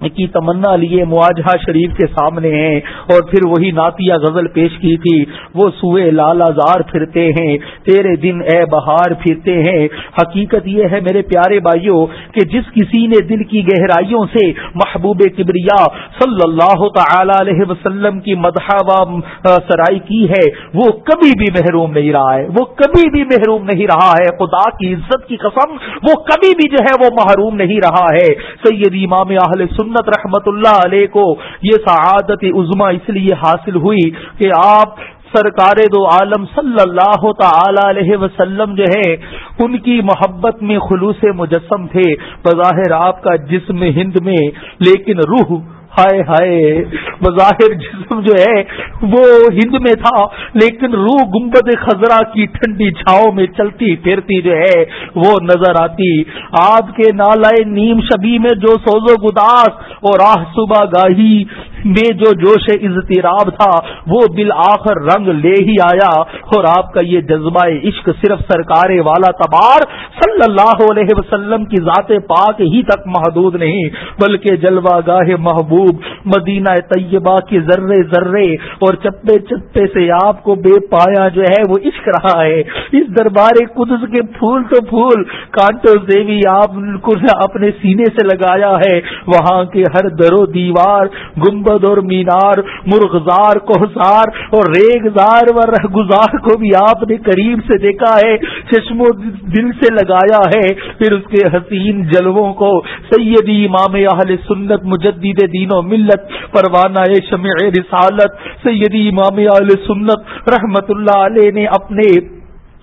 Speaker 1: کی تمنا لیے مواجہ شریف کے سامنے ہیں اور پھر وہی ناتیہ غزل پیش کی تھی۔ وہ سوئے لال زار پھرتے ہیں۔ تیرے دن اے بہار پھرتے ہیں۔ حقیقت یہ ہے میرے پیارے بھائیوں کہ جس کسی نے دل کی گہرائیوں سے محبوب کبریا صلی اللہ تعالی علیہ وسلم کی مدح و سرائی کی ہے، وہ کبھی بھی محروم نہیں رہا ہے۔ وہ کبھی بھی محروم نہیں رہا ہے۔ خدا کی عزت کی قسم، وہ کبھی بھی جو ہے وہ محروم نہیں رہا ہے۔ سید امام اہل سن سنت رحمت اللہ علیہ کو یہ سعادت عظما اس لیے حاصل ہوئی کہ آپ سرکار دو عالم صلی اللہ تعالی علیہ وسلم جو ہے، ان کی محبت میں خلوص مجسم تھے۔ بظاہر آپ کا جسم ہند میں، لیکن روح ہائے ہائے بظاہر جسم جو ہے، وہ ہند میں تھا، لیکن روح گمبد خزرہ کی ٹھنڈی چھاؤں میں چلتی پھرتی جو ہے، وہ نظر آتی۔ آپ کے نالائے نیم شبی میں جو سوزو گداس اور آہ صبح گاہی میں جو جوش اضطراب تھا، وہ بالآخر رنگ لے ہی آیا۔ اور آپ کا یہ جذبہ عشق صرف سرکار والا تبار صلی اللہ علیہ وسلم کی ذات پاک ہی تک محدود نہیں، بلکہ جلوہ گاہ محبوب مدینہ طیبہ کی ذرے ذرے، اور چپے چپے سے آپ کو بے پایا جو ہے وہ عشق رہا ہے۔ اس دربار قدس کے پھول تو پھول، کانٹوں سے بھی آپ کو اپنے سینے سے لگایا ہے۔ وہاں کے ہر درو دیوار، گنبد اور مینار، مرغزار کوہسار اور ریگزار و رہگزار کو بھی آپ نے قریب سے دیکھا ہے، چشم و دل سے لگایا ہے۔ پھر اس کے حسین جلووں کو سیدی امام اہل سنت مجدد دین و ملت پروانہ شمع رسالت سیدی امام علیہ سنت رحمت اللہ علیہ نے اپنے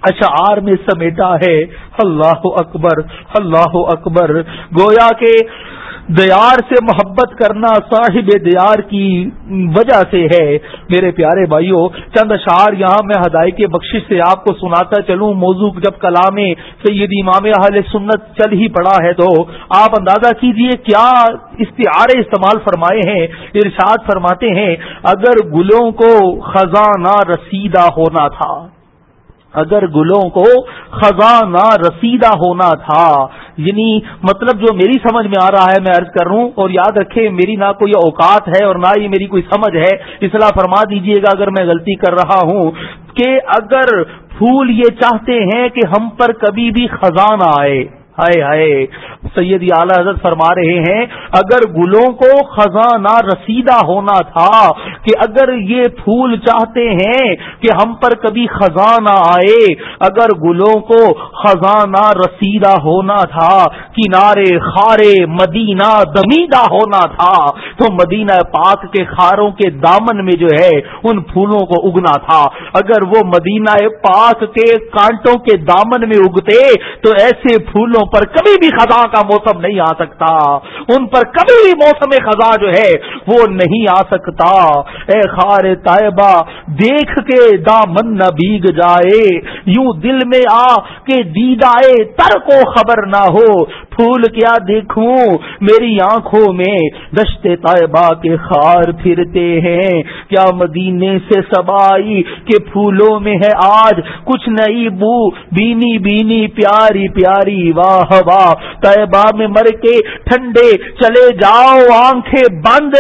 Speaker 1: اشعار میں سمیٹا ہے۔ اللہ اکبر اللہ اکبر۔ گویا کے دیار سے محبت کرنا صاحب دیار کی وجہ سے ہے۔ میرے پیارے بھائیوں چند اشعار یہاں میں ہدائی کے بخشش سے آپ کو سناتا چلوں۔ موضوع جب کلام سید امام اہل سنت چل ہی پڑا ہے تو آپ اندازہ کیجیے کیا استعارے استعمال فرمائے ہیں۔ ارشاد فرماتے ہیں، اگر گلوں کو خزانہ رسیدہ ہونا تھا۔ اگر گلوں کو خزانہ رسیدہ ہونا تھا یعنی مطلب جو میری سمجھ میں آ رہا ہے، میں عرض کر رہا ہوں، اور یاد رکھے میری نہ کوئی اوقات ہے اور نہ ہی میری کوئی سمجھ ہے، اصلاح فرما دیجیے گا اگر میں غلطی کر رہا ہوں، کہ اگر پھول یہ چاہتے ہیں کہ ہم پر کبھی بھی خزانہ آئے۔ ہائے ہائے سید اعلی حضرت فرما رہے ہیں، اگر گلوں کو خزانہ رسیدہ ہونا تھا کہ اگر یہ پھول چاہتے ہیں کہ ہم پر کبھی خزانہ آئے، اگر گلوں کو خزانہ رسیدہ ہونا تھا، کنارے خارے مدینہ دمیدہ ہونا تھا، تو مدینہ پاک کے خاروں کے دامن میں جو ہے، ان پھولوں کو اگنا تھا۔ اگر وہ مدینہ پاک کے کانٹوں کے دامن میں اگتے، تو ایسے پھولوں پر کبھی بھی خزاں کا موسم نہیں آ سکتا۔ ان پر کبھی بھی موسم خزاں جو ہے وہ نہیں آ سکتا۔ اے خار طیبہ، دیکھ کے دامن نہ بھیگ جائے۔ یوں دل میں آ کے دیدائے تر کو خبر نہ ہو۔ پھول کیا دیکھوں؟ میری آنکھوں میں دشت طیبہ کے خار پھرتے ہیں۔ کیا مدینے سے سبائی کے پھولوں میں ہے آج؟ کچھ نئی بو، بینی بینی، پیاری پیاری واہ طیبہ میں مر کے ٹھنڈے چلے جاؤ، آنکھیں بند۔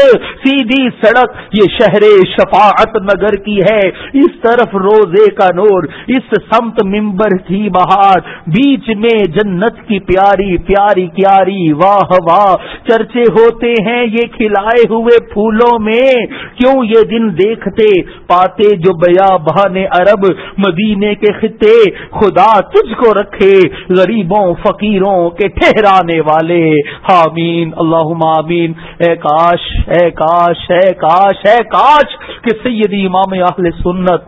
Speaker 1: سیدھی سڑک، یہ شہر شفاعت نگر کی ہے۔ اس طرف روزے کا نور، اس سمت ممبر کی بہار۔ بیچ میں جنت کی پیاری پیاری کیاری واہ واہ چرچے ہوتے ہیں یہ کھلائے ہوئے پھولوں میں۔ کیوں یہ دن دیکھتے پاتے جو بیا بہان عرب مدینے کے خطے۔ خدا تجھ کو رکھے غریبوں فقیروں کے ٹھہرانے والے۔ حامین اللہ آمین۔ اے کاش اے کاش اے کاش اے کاش کہ سیدی امام اہل سنت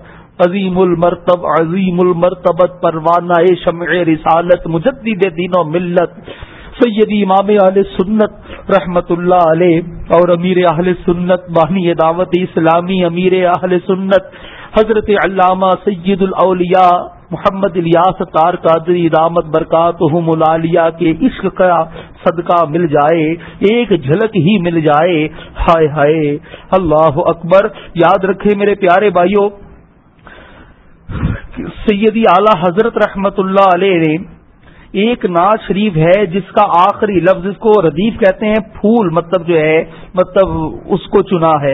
Speaker 1: عظیم المرتب، عظیم المرتبت پروانہ شمع رسالت، مجدد دین و ملت سیدی امام اہل سنت رحمت اللہ علیہ اور امیر اہل سنت بانی دعوت اسلامی امیر اہل سنت حضرت علامہ سید الاولیاء محمد الیاس تار قادری رامت برکات ملالیہ کے عشق کا صدقہ مل جائے، ایک جھلک ہی مل جائے۔ ہائے ہائے، اللہ اکبر۔ یاد رکھے میرے پیارے بھائیوں سیدی اعلی حضرت رحمت اللہ علیہ نے ایک ناز شریف ہے جس کا آخری لفظ اس کو ردیف کہتے ہیں، پھول مطلب جو ہے مطلب اس کو چنا ہے۔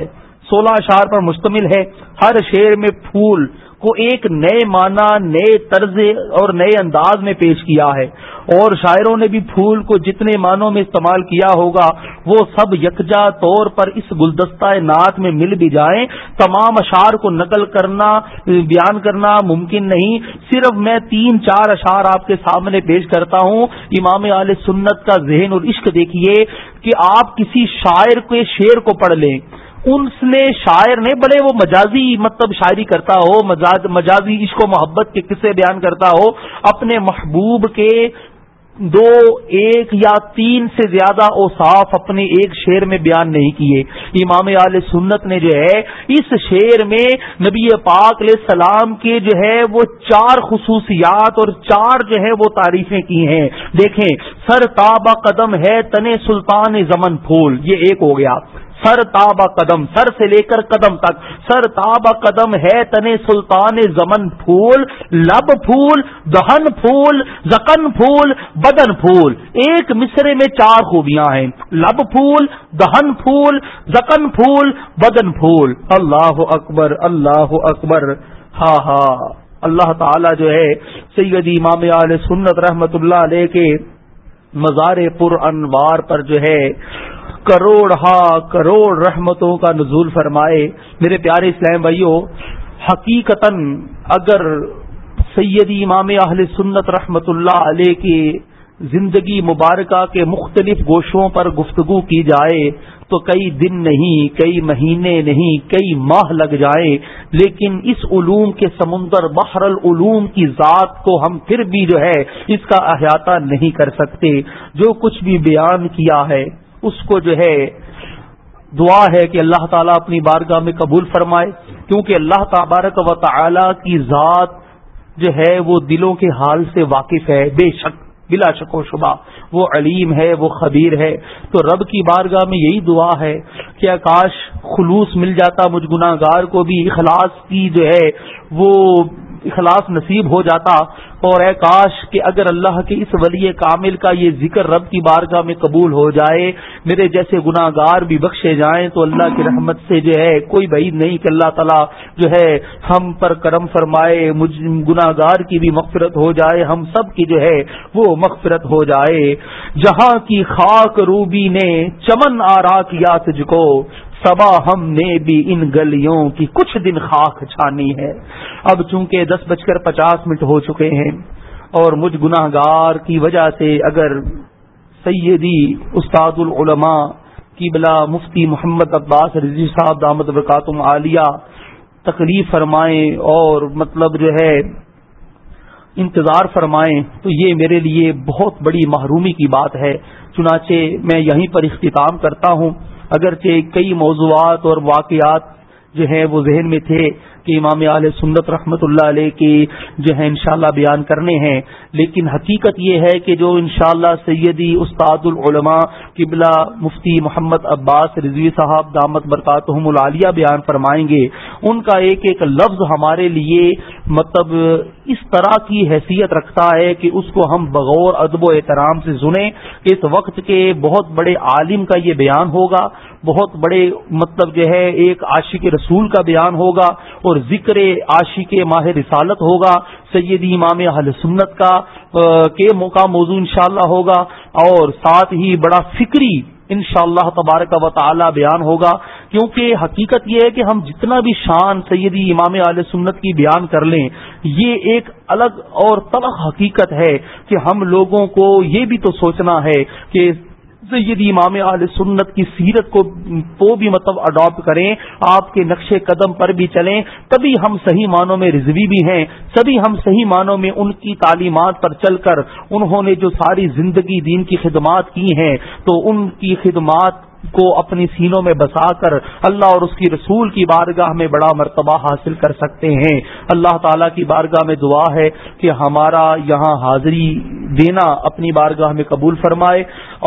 Speaker 1: سولہ اشار پر مشتمل ہے، ہر شعر میں پھول کو ایک نئے معنی، نئے طرز اور نئے انداز میں پیش کیا ہے۔ اور شاعروں نے بھی پھول کو جتنے معنوں میں استعمال کیا ہوگا، وہ سب یکجا طور پر اس گلدستہ نعت میں مل بھی جائیں۔ تمام اشعار کو نقل کرنا، بیان کرنا ممکن نہیں۔ صرف میں تین، چار اشعار آپ کے سامنے پیش کرتا ہوں۔ امام علیہ سنت کا ذہن اور عشق دیکھیے کہ آپ کسی شاعر کے شعر کو پڑھ لیں۔ اس نے شاعر نے بڑے وہ مجازی مطلب شاعری کرتا ہو مجازی عشق و محبت کے قصے بیان کرتا ہو، اپنے محبوب کے دو، ایک یا تین سے زیادہ اوصاف اپنے ایک شعر میں بیان نہیں کیے۔ امام علیہ سنت نے جو ہے، اس شعر میں نبی پاک علیہ السلام کے جو ہے، وہ چار خصوصیات اور چار جو ہے، وہ تعریفیں کی ہیں۔ دیکھیں، سر تابہ قدم ہے تن سلطان زمن پھول۔ یہ ایک ہو گیا۔ سر تابا قدم، سر سے لے کر قدم تک۔ سر تابا قدم ہے تنے سلطان زمن پھول، لب پھول، دہن پھول زکن پھول، بدن پھول۔ ایک مصرے میں چار خوبیاں ہیں۔ لب پھول، دہن پھول زکن پھول، بدن پھول۔ اللہ اکبر اللہ اکبر۔ ہاں ہاں۔ اللہ تعالی جو ہے سید امام علیہ سنت رحمت اللہ علیہ کے مزار پر انوار پر جو ہے کروڑ ہا کروڑ رحمتوں کا نزول فرمائے۔ میرے پیارے اسلام بھائیوں حقیقتا اگر سیدی امام اہل سنت رحمت اللہ علیہ کی زندگی مبارکہ کے مختلف گوشوں پر گفتگو کی جائے تو کئی دن نہیں، کئی مہینے نہیں، کئی ماہ لگ جائیں لیکن اس علوم کے سمندر بحر العلوم کی ذات کو ہم پھر بھی جو ہے اس کا احاطہ نہیں کر سکتے۔ جو کچھ بھی بیان کیا ہے اس کو جو ہے دعا ہے کہ اللہ تعالیٰ اپنی بارگاہ میں قبول فرمائے، کیونکہ اللہ تبارک و تعالی کی ذات جو ہے وہ دلوں کے حال سے واقف ہے، بے شک، بلا شک و شبہ، وہ علیم ہے، وہ خبیر ہے۔ تو رب کی بارگاہ میں یہی دعا ہے کہ آکاش خلوص مل جاتا مجھ گناہ گار کو بھی، اخلاص کی جو ہے وہ اخلاص نصیب ہو جاتا اور اے کاش کہ اگر اللہ کے اس ولی کامل کا یہ ذکر رب کی بارگاہ میں قبول ہو جائے، میرے جیسے گناہ گار بھی بخشے جائیں تو اللہ کی رحمت سے جو ہے کوئی بعید نہیں کہ اللہ تعالیٰ جو ہے ہم پر کرم فرمائے گناہ گار کی بھی مغفرت ہو جائے، ہم سب کی جو ہے وہ مغفرت ہو جائے۔ جہاں کی خاک روبی نے چمن آرا کیا تجھ کو سبا ہم نے بھی ان گلیوں کی کچھ دن خاک چھانی ہے۔ اب چونکہ دس بج کر پچاس منٹ ہو چکے ہیں اور مجھ گناہ گار کی وجہ سے اگر سیدی استاد العلماء کی بلا مفتی محمد عباس رضی صاحب دامد برکاتم عالیہ تکلیف فرمائیں اور مطلب جو ہے انتظار فرمائیں تو یہ میرے لیے بہت بڑی محرومی کی بات ہے۔ چنانچہ میں یہیں پر اختتام کرتا ہوں۔ اگرچہ کئی موضوعات اور واقعات جو ہیں وہ ذہن میں تھے کہ امام علیہ سنت رحمت اللہ علیہ کی جو ہے انشاءاللہ بیان کرنے ہیں، لیکن حقیقت یہ ہے کہ جو انشاءاللہ سیدی استاد العلماء قبلہ مفتی محمد عباس رضوی صاحب دامت برکاتہم العالیہ بیان فرمائیں گے، ان کا ایک ایک لفظ ہمارے لیے مطلب اس طرح کی حیثیت رکھتا ہے کہ اس کو ہم بغور ادب و احترام سے سنیں۔ کہ اس وقت کے بہت بڑے عالم کا یہ بیان ہوگا، بہت بڑے مطلب جو ہے ایک عاشق رسول کا بیان ہوگا اور ذکر عاشق ماہ رسالت ہوگا سیدی امام اہل سنت کا کے موقع موضوع انشاءاللہ ہوگا، اور ساتھ ہی بڑا فکری ان شاء اللہ تبارک و تعالی بیان ہوگا، کیونکہ حقیقت یہ ہے کہ ہم جتنا بھی شان سیدی امام علیہ سنت کی بیان کر لیں، یہ ایک الگ اور تلخ حقیقت ہے کہ ہم لوگوں کو یہ بھی تو سوچنا ہے کہ سید امام عال سنت کی سیرت کو بھی مطلب اڈاپٹ کریں، آپ کے نقش قدم پر بھی چلیں، تبھی ہم صحیح معنوں میں رضوی بھی ہیں سبھی ہم صحیح معنوں میں ان کی تعلیمات پر چل کر انہوں نے جو ساری زندگی دین کی خدمات کی ہیں، تو ان کی خدمات کو اپنی سینوں میں بسا کر اللہ اور اس کی رسول کی بارگاہ میں بڑا مرتبہ حاصل کر سکتے ہیں۔ اللہ تعالیٰ کی بارگاہ میں دعا ہے کہ ہمارا یہاں حاضری دینا اپنی بارگاہ میں قبول فرمائے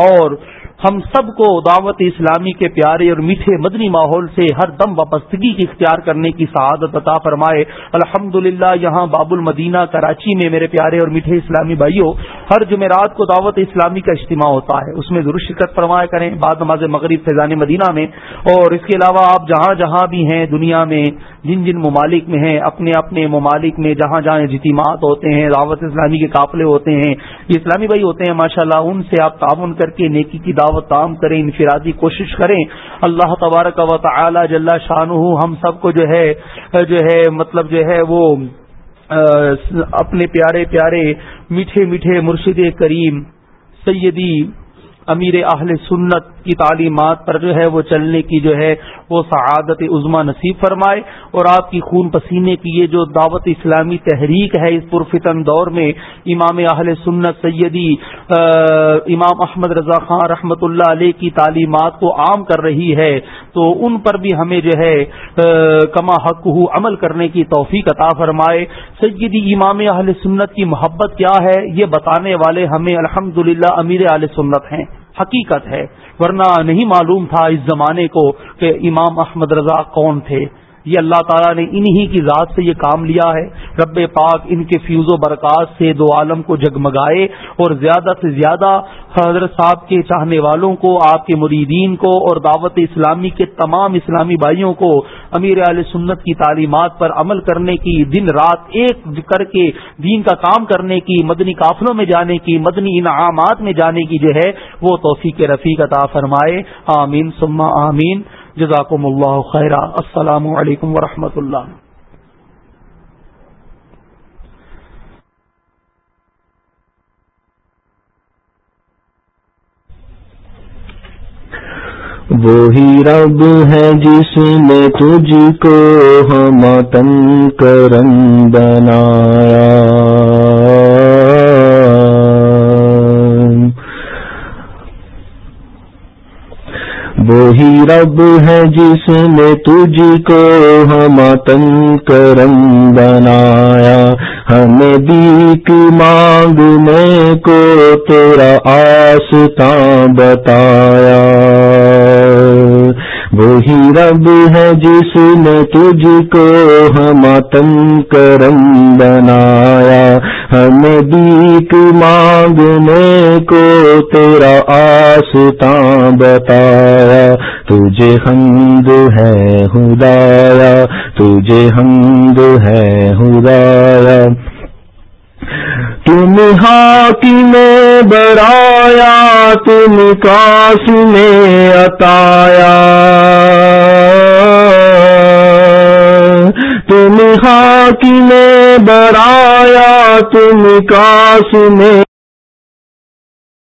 Speaker 1: اور ہم سب کو دعوت اسلامی کے پیارے اور میٹھے مدنی ماحول سے ہر دم وابستگی کی اختیار کرنے کی سعادت عطا فرمائے۔ الحمد یہاں باب المدینہ کراچی میں میرے پیارے اور میٹھے اسلامی بھائیوں، ہر جمعرات کو دعوت اسلامی کا اجتماع ہوتا ہے۔ اس میں ضرور شرکت فرمایا کریں۔ بعد نماز مغرب فیضان مدینہ میں۔ اور اس کے علاوہ آپ جہاں جہاں بھی ہیں دنیا میں جن جن ممالک میں ہیں، اپنے اپنے ممالک میں جہاں جہاں اجتماعات ہوتے ہیں، دعوت اسلامی کے قافلے ہوتے ہیں، یہ اسلامی بھائی ہوتے ہیں، ماشاءاللہ ان سے آپ تعاون کر کے نیکی کی دعوت تعام کریں، انفرادی کوشش کریں۔ اللہ تبارک و تعالی جل شان ہم سب کو جو ہے جو ہے مطلب جو ہے وہ اپنے پیارے پیارے، میٹھے میٹھے مرشد کریم، سیدی امیر اہل سنت کی تعلیمات پر جو ہے وہ چلنے کی جو ہے وہ سعادت عظما نصیب فرمائے اور آپ کی خون پسینے کی یہ جو دعوت اسلامی تحریک ہے اس پرفتن دور میں امام اہل سنت سیدی امام احمد رضا خان رحمت اللہ علیہ کی تعلیمات کو عام کر رہی ہے تو ان پر بھی ہمیں جو ہے کما حق ہو عمل کرنے کی توفیق عطا فرمائے۔ سیدی امام اہل سنت کی محبت کیا ہے؟ یہ بتانے والے ہمیں الحمد امیر اہل سنت ہیں، حقیقت ہے۔ ورنہ نہیں معلوم تھا اس زمانے کو کہ امام احمد رضا کون تھے۔ یہ اللہ تعالیٰ نے انہی کی ذات سے یہ کام لیا ہے۔ رب پاک ان کے فیوز و برکات سے دو عالم کو جگمگائے اور زیادہ سے زیادہ حضرت صاحب کے چاہنے والوں کو، آپ کے مریدین کو اور دعوت اسلامی کے تمام اسلامی بھائیوں کو امیر علیہ سنت کی تعلیمات پر عمل کرنے کی، دن رات ایک کر کے دین کا کام کرنے کی، مدنی قافلوں میں جانے کی، مدنی انعامات میں جانے کی جو ہے، وہ توفیق رفیق عطا فرمائے۔ آمین سما آمین۔ جزاکم اللہ خیرہ السلام علیکم ورحمۃ اللہ۔
Speaker 2: وہی رب ہے جس نے تجھ کو ہم تن کرم بنایا۔ وہی رب ہے جس نے تجھ کو ہم تن کرم بنایا۔ ہمیں دیک مانگنے کو تیرا آستا بتایا۔ وہی رب ہے جس نے تجھ کو ہم تن کرم بنایا۔ ہمیں دیک مانگنے کو تیرا آستا بتایا، تجھے حمد ہے ہدایا تجھے حمد ہے ہدایا تم ہاکی میں برایا تم کاش میں اتایا تم ہاکی میں برایا تم کاش میں